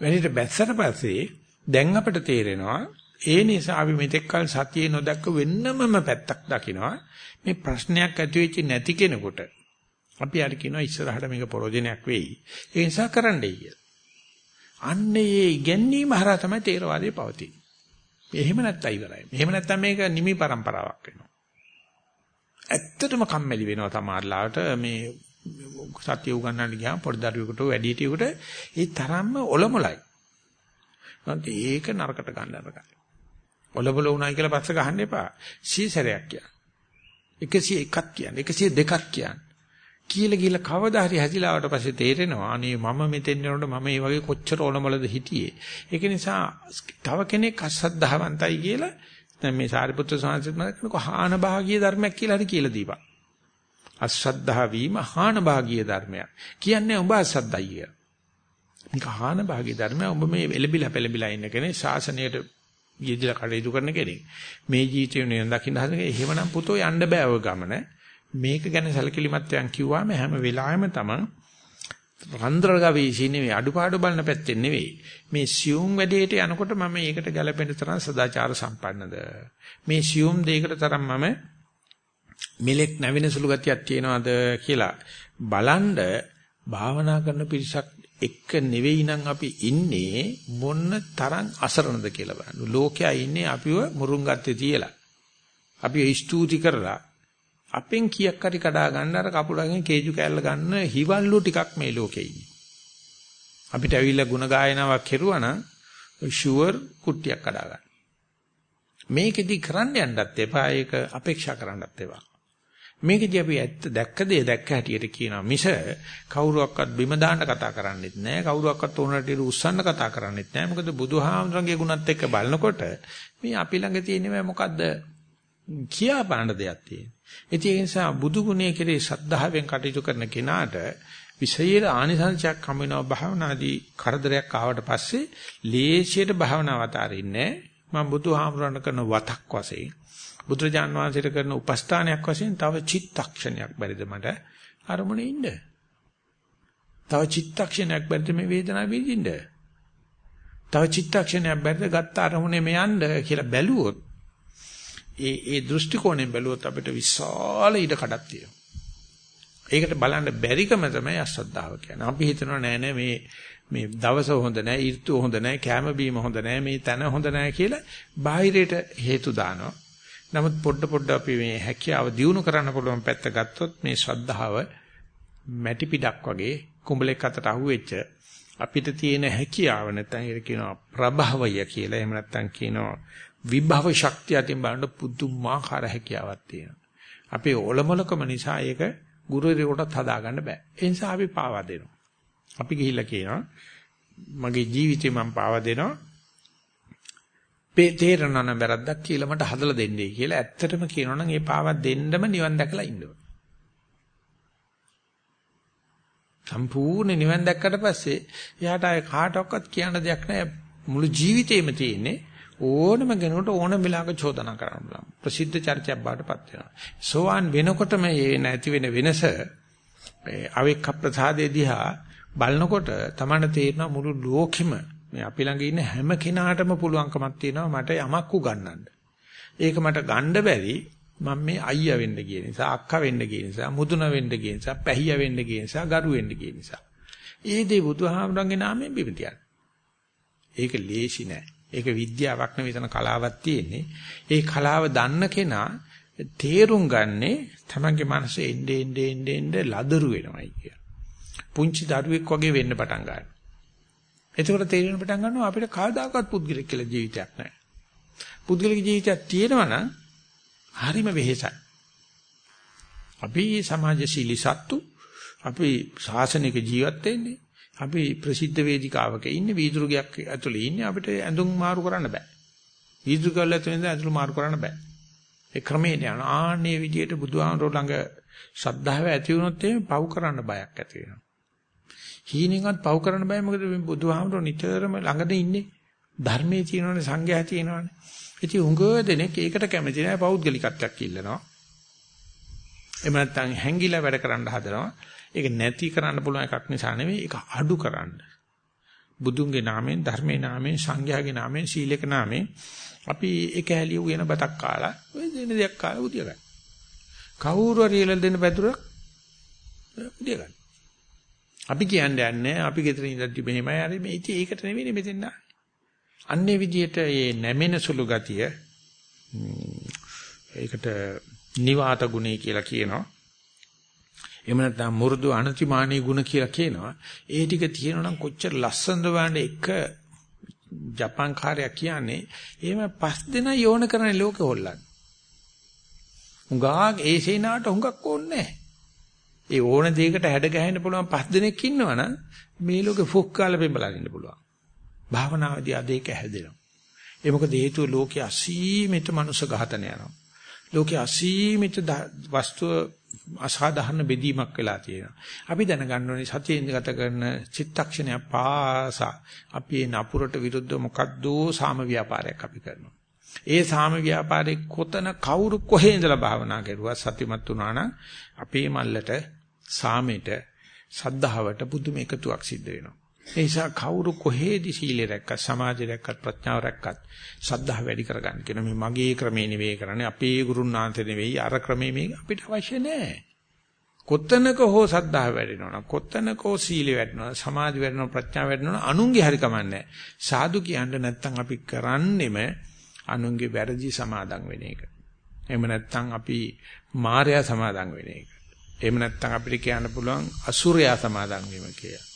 වැඩේට බැස්සට පස්සේ දැන් අපිට තේරෙනවා ඒ නිසා අපි මෙතෙක් කල සතියේ නොදැක්ක වෙන්නමම පැත්තක් දකිනවා. මේ ප්‍රශ්නයක් ඇති වෙච්ච නැති කෙනෙකුට අපි අර කියනවා ඉස්සරහට මේක ප්‍රෝජනයක් වෙයි. ඒ නිසා කරන්නයි කියලා. අන්නේ ඒ ඉගැන්වීම හරහා තමයි තේරවාදය පවතින්නේ. එහෙම නැත්තම් ඉවරයි. එහෙම නැත්තම් මේක නිමි પરම්පරාවක් වෙනවා. ඇත්තටම කම්මැලි වෙනවා සමහරලාට මේ සත්‍ය උගන්නන්න ගියාම පොඩි දරුවෙකුට වැඩිහිටියෙකුට ඒ තරම්ම ඔලොමලයි. ඒක නරකට ගන්න නරකයි. ඔලබල උනායි කියලා පස්ස ගහන්න එපා. සීසරයක් කියන්න. 101ක් කියන්න. 102ක් කියන්න. කියලා කියලා කවදා හරි හැදිලාවට පස්සේ තේරෙනවා අනේ මම මෙතෙන් යනකොට මම මේ වගේ කොච්චර ඔලමලද හිටියේ. ඒක නිසා තව කෙනෙක් අසද්ධාවන්තයි කියලා දැන් මේ සාරිපුත්‍ර සාංශිත් මතකනකො හාන භාගීය ධර්මයක් කියලා හරි කියලා දීපන්. අසද්ධා වීම හාන භාගීය ධර්මයක්. කියන්නේ උඹ අසද්ධයි කියලා. මේක හාන භාගීය ධර්මයක්. උඹ මේ එලබිලා පෙලබිලා ඉන්න කෙනේ ශාසනයට යෙදিলা කටයුතු කරන කෙනෙක් මේ ජීවිතේ නේ දකින්න හදන එහෙමනම් පුතෝ යන්න බෑ ඔය ගමන මේක ගැන සැලකිලිමත් යන් කිව්වාම හැම වෙලාවෙම තමන් රන්ද්‍ර ගවේෂී නෙවෙයි අඩුපාඩු බලන පැත්තෙන් නෙවෙයි මේ සියුම් වැඩේට යනකොට මම ඒකට ගැළපෙන තරම් සදාචාර සම්පන්නද මේ සියුම් දෙයකට තරම් මම මෙලෙක් නැවෙන සුළු ගතියක් තියනවාද කියලා බලන්ඩ භාවනා කරන පිරිසක් එක නෙවෙයි නම් අපි ඉන්නේ මොන තරම් අසරණද කියලා බලන්න. ලෝකයා ඉන්නේ අපිව මුරුංගත්තේ තියලා. අපි ස්තුති කරලා අපෙන් කීයක් හරි කඩා ගන්න අර කපුලගෙන් කේජු කෑල්ල ගන්න හිවල්ලු ටිකක් මේ ලෝකේ ඉන්නේ. අපිට ඇවිල්ලා ಗುಣ ගායනාවක් කෙරුවා නම් ෂුවර් කුට්ටියක් කඩා ගන්න. මේකෙදි කරන්න යන්නත් එපා ඒක අපේක්ෂා කරන්නත් එපා. මේකදී අපි ඇත්ත දැක්ක දේ දැක්ක හැටියට කියනවා මිස කවුරුවක්වත් බිම දාන්න කතා කරන්නේත් නැහැ කවුරුවක්වත් උනට ඉර උස්සන්න කතා කරන්නේත් නැහැ මොකද බුදුහාමරගේ ගුණත් එක්ක බලනකොට මේ අපි ළඟ තියෙන්නේ මොකද්ද කියා බලන්න දෙයක් තියෙනවා ඒ නිසා බුදු ගුණයේ කෙරේ ශ්‍රද්ධාවෙන් කටයුතු කරන කෙනාට විශේෂ ආනිසංසයක් හම් වෙනවා භාවනාදී කරදරයක් ආවට පස්සේ ලේසියට භාවනාව අතාරින්නේ මම බුදුහාමරණ කරන වතක් වශයෙන් බුදුරජාන් වහන්සේට කරන උපස්ථානයක් වශයෙන් තව චිත්තක්ෂණයක් බැරිද මට අරමුණේ ඉන්න. තව චිත්තක්ෂණයක් බැරිද මේ වේදනාව විඳින්න. තව චිත්තක්ෂණයක් බැරිද ගත්ත අරමුණේ මේ යන්න කියලා බැලුවොත් ඒ ඒ දෘෂ්ටි කෝණයෙන් බැලුවොත් අපිට විශාල ඉඩ කඩක් තියෙනවා. ඒකට බලන්න බැරිකම තමයි අශ්‍රද්ධාව කියන්නේ. අපි හිතනවා නෑ නෑ මේ මේ දවස හොඳ නෑ, ඍතු හොඳ නෑ, කැම බීම හොඳ නෑ, මේ තන හොඳ නෑ කියලා බාහිරයට හේතු දානවා. නමුත් පොඩ පොඩ අපි මේ හැකියාව දියුණු කරන්න පුළුවන් පැත්ත ගත්තොත් මේ ශ්‍රද්ධාව මැටි පිටක් වගේ කුඹලෙක් අතට අහුවෙච්ච අපිට තියෙන හැකියාව නැත්නම් ඒක කියනවා ප්‍රභවය කියලා. එහෙම නැත්නම් කියනවා විභව ශක්තිය අතින් බලන පුදුමාකාර හැකියාවක් තියෙනවා. අපේ ඔලොමලකම නිසා ඒක ගුරුවරයෙකුටත් හදාගන්න බෑ. ඒ නිසා අපි පාවා දෙනවා. අපි ගිහිල්ලා කියනවා මගේ ජීවිතේ මම පාවා දෙනවා. තේරෙනවා නම් වැරද්දක් කියලා මට හදලා දෙන්නයි කියලා ඇත්තටම කියනවා නම් ඒ පාවා දෙන්නම නිවන් දැකලා ඉන්න ඕන. සම්පූර්ණ නිවන් දැක්කට පස්සේ එයාට ආය කාටවත් කියන්න දෙයක් නැහැ. මුළු ජීවිතේම තියෙන්නේ ඕනම කෙනෙකුට ඕනම වෙලාවක චෝදනා කරන්න පුළුවන්. ප්‍රසිද්ධ චර්චයක් බාටපත් වෙනවා. සෝවාන් වෙනකොටම මේ නැති වෙන වෙනස අවික්ක ප්‍රසාදේ දිහා බලනකොට තමයි තේරෙනවා මුළු ලෝකෙම මේ අපි ළඟ ඉන්න හැම කෙනාටම පුළුවන්කමක් තියෙනවා මට යමක් උගන්නන්න. ඒක මට ගන්න බැරි මම මේ අයියා වෙන්න ගිය නිසා අක්කා වෙන්න ගිය නිසා මුදුන වෙන්න ගිය නිසා පැහිය වෙන්න ගිය නිසා ගරු වෙන්න ගිය නිසා. ඒ දේ බුදුහාමුදුරන්ගේ නාමයෙන් බිම ඒක ලේසි නෑ. ඒක විද්‍යාවක් නෙවෙයි එතන කලාවක් තියෙන්නේ. ඒ කලාව දන්න කෙනා තේරුම් ගන්නේ තමන්ගේ මනස එnde ende ende ende ලදරු වෙනවයි කිය. පුංචි දරුවෙක් වගේ වෙන්න පටන් ගන්නවා. එතකොට තේරෙන්න පටන් ගන්නවා අපිට කවදාකවත් පුද්ගලික කියලා ජීවිතයක් නැහැ. පුද්ගලික ජීවිතයක් තියෙනවා නම් හරිම වෙහෙසයි. අපි සමාජශීලී සත්තු අපි ශාසනික ජීවත් වෙන්නේ අපි ප්‍රසිද්ධ වේදිකාවක ඉන්නේ වීදුරු ගයක් ඇතුලේ ඉන්නේ අපිට ඇඳුම් මාරු කරන්න බෑ. වීදුරු ගල ඇතුලේ ඇඳුම් මාරු කරන්න බෑ. ඒ ක්‍රමයෙන් යන ආන්නේ විදියට බුදුහාමරෝ ළඟ ශ්‍රද්ධාව ඇති වුණොත් එimhe පව් කරන්න බයක් ඇති වෙනවා. හීනෙන්වත් පව් කරන්න බෑ මොකද බුදුහාමරෝ නිතරම ළඟද ඉන්නේ. ධර්මයේ තියෙනවනේ සංඝයා තියෙනවනේ. ඉතින් උඟ දෙනෙක් ඒකට කැමති නැහැ පෞද්ගලිකත්වයක් ඉල්ලනවා. එහෙම නැත්නම් හැංගිලා වැඩ කරන්න හදනවා. ඒක නැති කරන්න පුළුවන් එකක් නිසා නෙවෙයි ඒක අඩු කරන්න. බුදුන්ගේ නාමයෙන් ධර්මයේ නාමයෙන් සංඝයාගේ නාමයෙන් සීලේක නාමයෙන් අපි එක හැලිය උයන බතක් කාලා ඔය දෙන දෙයක් කාලා උදිය ගන්න. කවුරු හරි එළ දෙන්න පැතුරක් උදිය ගන්න. අපි කියන්නේ නැහැ අපි ගෙදර ඉඳන් මෙහෙමයි හරි මේ ඉතින් ඒකට නෙවෙයි මෙතෙන් ආ. අන්නේ විදිහට මේ නැමෙන සුළු ගතිය ඒකට නිවාත ගුණය කියලා කියනවා. එහෙම නැත්නම් මුරුදු අනතිමානී ගුණ කියලා කියනවා. ඒ ටික තියෙනනම් කොච්චර ලස්සනද වань එක ජපන් කාර්යයක් කියන්නේ. එහෙම පස් දෙනා යෝන කරන ලෝකෙ හොල්ලන්නේ. හුඟක් ඒ සේනාවට හුඟක් ඕනේ ඒ ඕන දෙයකට හැඩ ගැහෙන්න පුළුවන් පස් දෙනෙක් ඉන්නවනම් මේ ලෝකෙ ෆොක් කාලා පෙඹලා ඉන්න පුළුවන්. භාවනාවේදී අද ඒක හැදෙනවා. ඒ මොකද හේතුව ලෝකයේ අසීමිත මනුෂ්‍ය ඝාතන යනවා. ලෝකයේ අසීමිත වස්තුව අසාධාරණ බෙදීමක් වෙලා තියෙනවා. අපි දැනගන්න ඕනේ සතියෙන් ගත කරන චිත්තක්ෂණය පාසා අපි මේ නපුරට විරුද්ධව මොකද්ද සාම ව්‍යාපාරයක් අපි කරනවා. ඒ සාම ව්‍යාපාරේ කොතන කවුරු කොහේ ඉඳලා භාවනා කරුවා සතිමත් වුණා නම් අපේ මල්ලට සාමෙට සද්ධාවට පුදුම එකතුවක් සිද්ධ වෙනවා. ඒ නිසා කවුරු කොහේදි සීලය රැක්කත් සමාධිය රැක්කත් ප්‍රඥාව රැක්කත් සද්ධා වැඩි කරගන්න කියන මේ මගේ ක්‍රමේ නෙවෙයි කරන්නේ අපේ ගුරුනාන්ත නෙවෙයි අර ක්‍රමේ මේ අපිට අවශ්‍ය නැහැ. කොතනක හෝ සද්ධා වැඩෙනවා කොතනක හෝ සීල වැඩෙනවා සමාධි වැඩෙනවා ප්‍රඥා වැඩෙනවා අනුන්ගේ හරි කමන්නේ සාදු කියන්නේ නැත්තම් අපි කරන්නෙම අනුන්ගේ වැරදි සමාදන් වෙන එක. එහෙම නැත්තම් අපි මායя සමාදන් වෙන එක. එහෙම නැත්තම් අපිට කියන්න පුළුවන් අසුරයා සමාදන් වීම කියලා.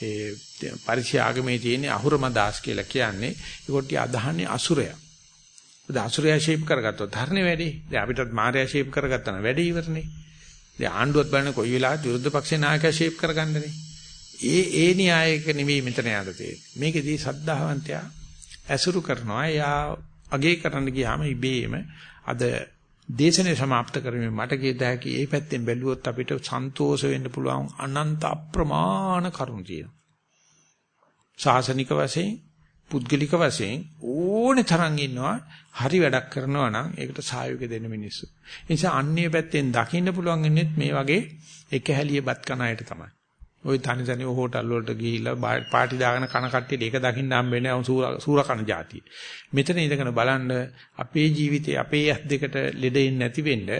ඒ පරිචය ආගමේ තියෙන අහුරමදාස් කියලා කියන්නේ ඒකට අදහන්නේ අසුරයා. ඒ අසුරයා ෂේප් කරගත්තොත් ධර්ණේ වැඩි. දැන් අපිටත් මායя ෂේප් කරගත්තා නම් වැඩි ඉවරනේ. දැන් ආණ්ඩුවත් බලන්නේ කොයි වෙලාවද විරුද්ධ පක්ෂේ නායකයා ෂේප් කරගන්නනේ. ඒ ඒ න්‍යායක නෙවෙයි මෙතන යන්න තියෙන්නේ. මේකෙදී සද්ධාවන්තයා ඇසුරු කරනවා. එයා අගේ කරන්න ගියාම ඉබේම අද දේශනේ સમાપ્ત කරමින් මට කියද හැකි මේ පැත්තෙන් බැලුවොත් අපිට සන්තෝෂ වෙන්න පුළුවන් අනන්ත අප්‍රමාණ කරුණු තියෙනවා. ශාසනික වශයෙන්, පුද්ගලික වශයෙන් ඕනේ තරම් ඉන්නවා හරි වැඩක් කරනවා නම් ඒකට සහයෝගය දෙන්න මිනිස්සු. ඒ නිසා අන්නේ පැත්තෙන් දකින්න පුළුවන් ඉන්නේ මේ වගේ එක හැලියපත් කන අයට තමයි. ওই තනි තනි හෝටල් වලට ගිහිල්ලා පාටි දාගෙන කන කට්ටියට ඒක දකින්න හම්බෙන්නේ නැහැ සූර කන જાතිය. මෙතන ඉඳගෙන බලන්න අපේ ජීවිතේ අපේ ඇස් දෙකට ලෙඩෙන්නේ නැති වෙන්න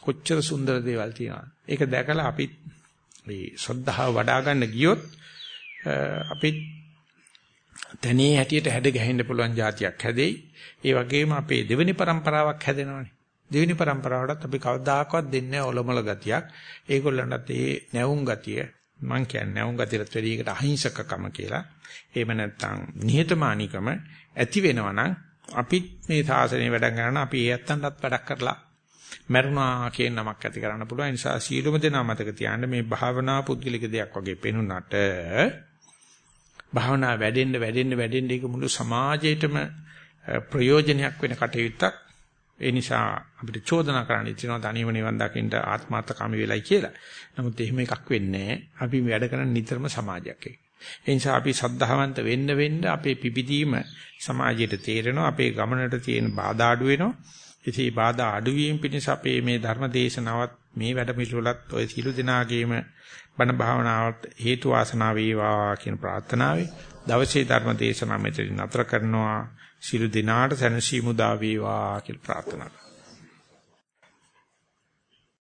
කොච්චර සුන්දර දේවල් තියෙනවද. ඒක දැකලා අපි මේ ශ්‍රද්ධාව වඩා ගන්න ගියොත් අපි තනේ හැටියට හැඩ ගැහෙන්න පුළුවන් જાතියක් හැදෙයි. ඒ වගේම අපේ දෙවෙනි પરම්පරාවක් හැදෙනවනේ. දෙවෙනි પરම්පරාවටත් අපි කවදාකවත් දෙන්නේ නැහැ ඔලොමල ගතියක්. ඒගොල්ලන්ටත් ඒ නැවුම් ගතිය මං කියන්නේ නැවුම් ගතියට වැඩි එකට අහිංසකකම කියලා. එහෙම නැත්නම් නිහතමානීකම ඇති වෙනවා නම් අපිත් මේ සාසනය වැඩ ගන්න අපි ඒ ඇත්තන්ටත් වැඩක් කරලා මරුණා කියන නමක් ඇති කරන්න පුළුවන්. ඒ නිසා සීලොම දෙනා මතක තියාගන්න මේ භාවනා පුද්ගලික දෙයක් වගේ පෙනුනට භාවනා වැඩෙන්න වැඩෙන්න වැඩෙන්න ඒක මුළු සමාජයේටම ප්‍රයෝජනයක් වෙන කටයුත්තක්. ඒ නිසා අපිට චෝදනා කරන්න ඉතිනවා තනියම නිවන් දකින්න ආත්මාර්ථකාමී වෙලයි කියලා. නමුත් එහෙම එකක් වෙන්නේ අපි වැඩ කරන නිතරම සමාජයක් එක්ක. ඒ නිසා අපි සද්ධාවන්ත වෙන්න වෙන්න අපේ පිපිදීම සමාජයට තේරෙනවා අපේ ගමනට තියෙන බාධා අඩු වෙනවා. ඉතින් මේ බාධා අඩුවීම පිණිස අපේ මේ ධර්ම දේශනාවත් මේ වැඩ පිළිවෙලත් ඔය සීල දිනාගේම බණ භාවනාවට හේතු වාසනා වේවා කියන ප්‍රාර්ථනාවයි දවසේ ධර්ම දේශනාව මෙතන නතර කරනවා සීල දිනාට සැනසීම උදා වේවා කියලා ප්‍රාර්ථනා කරනවා.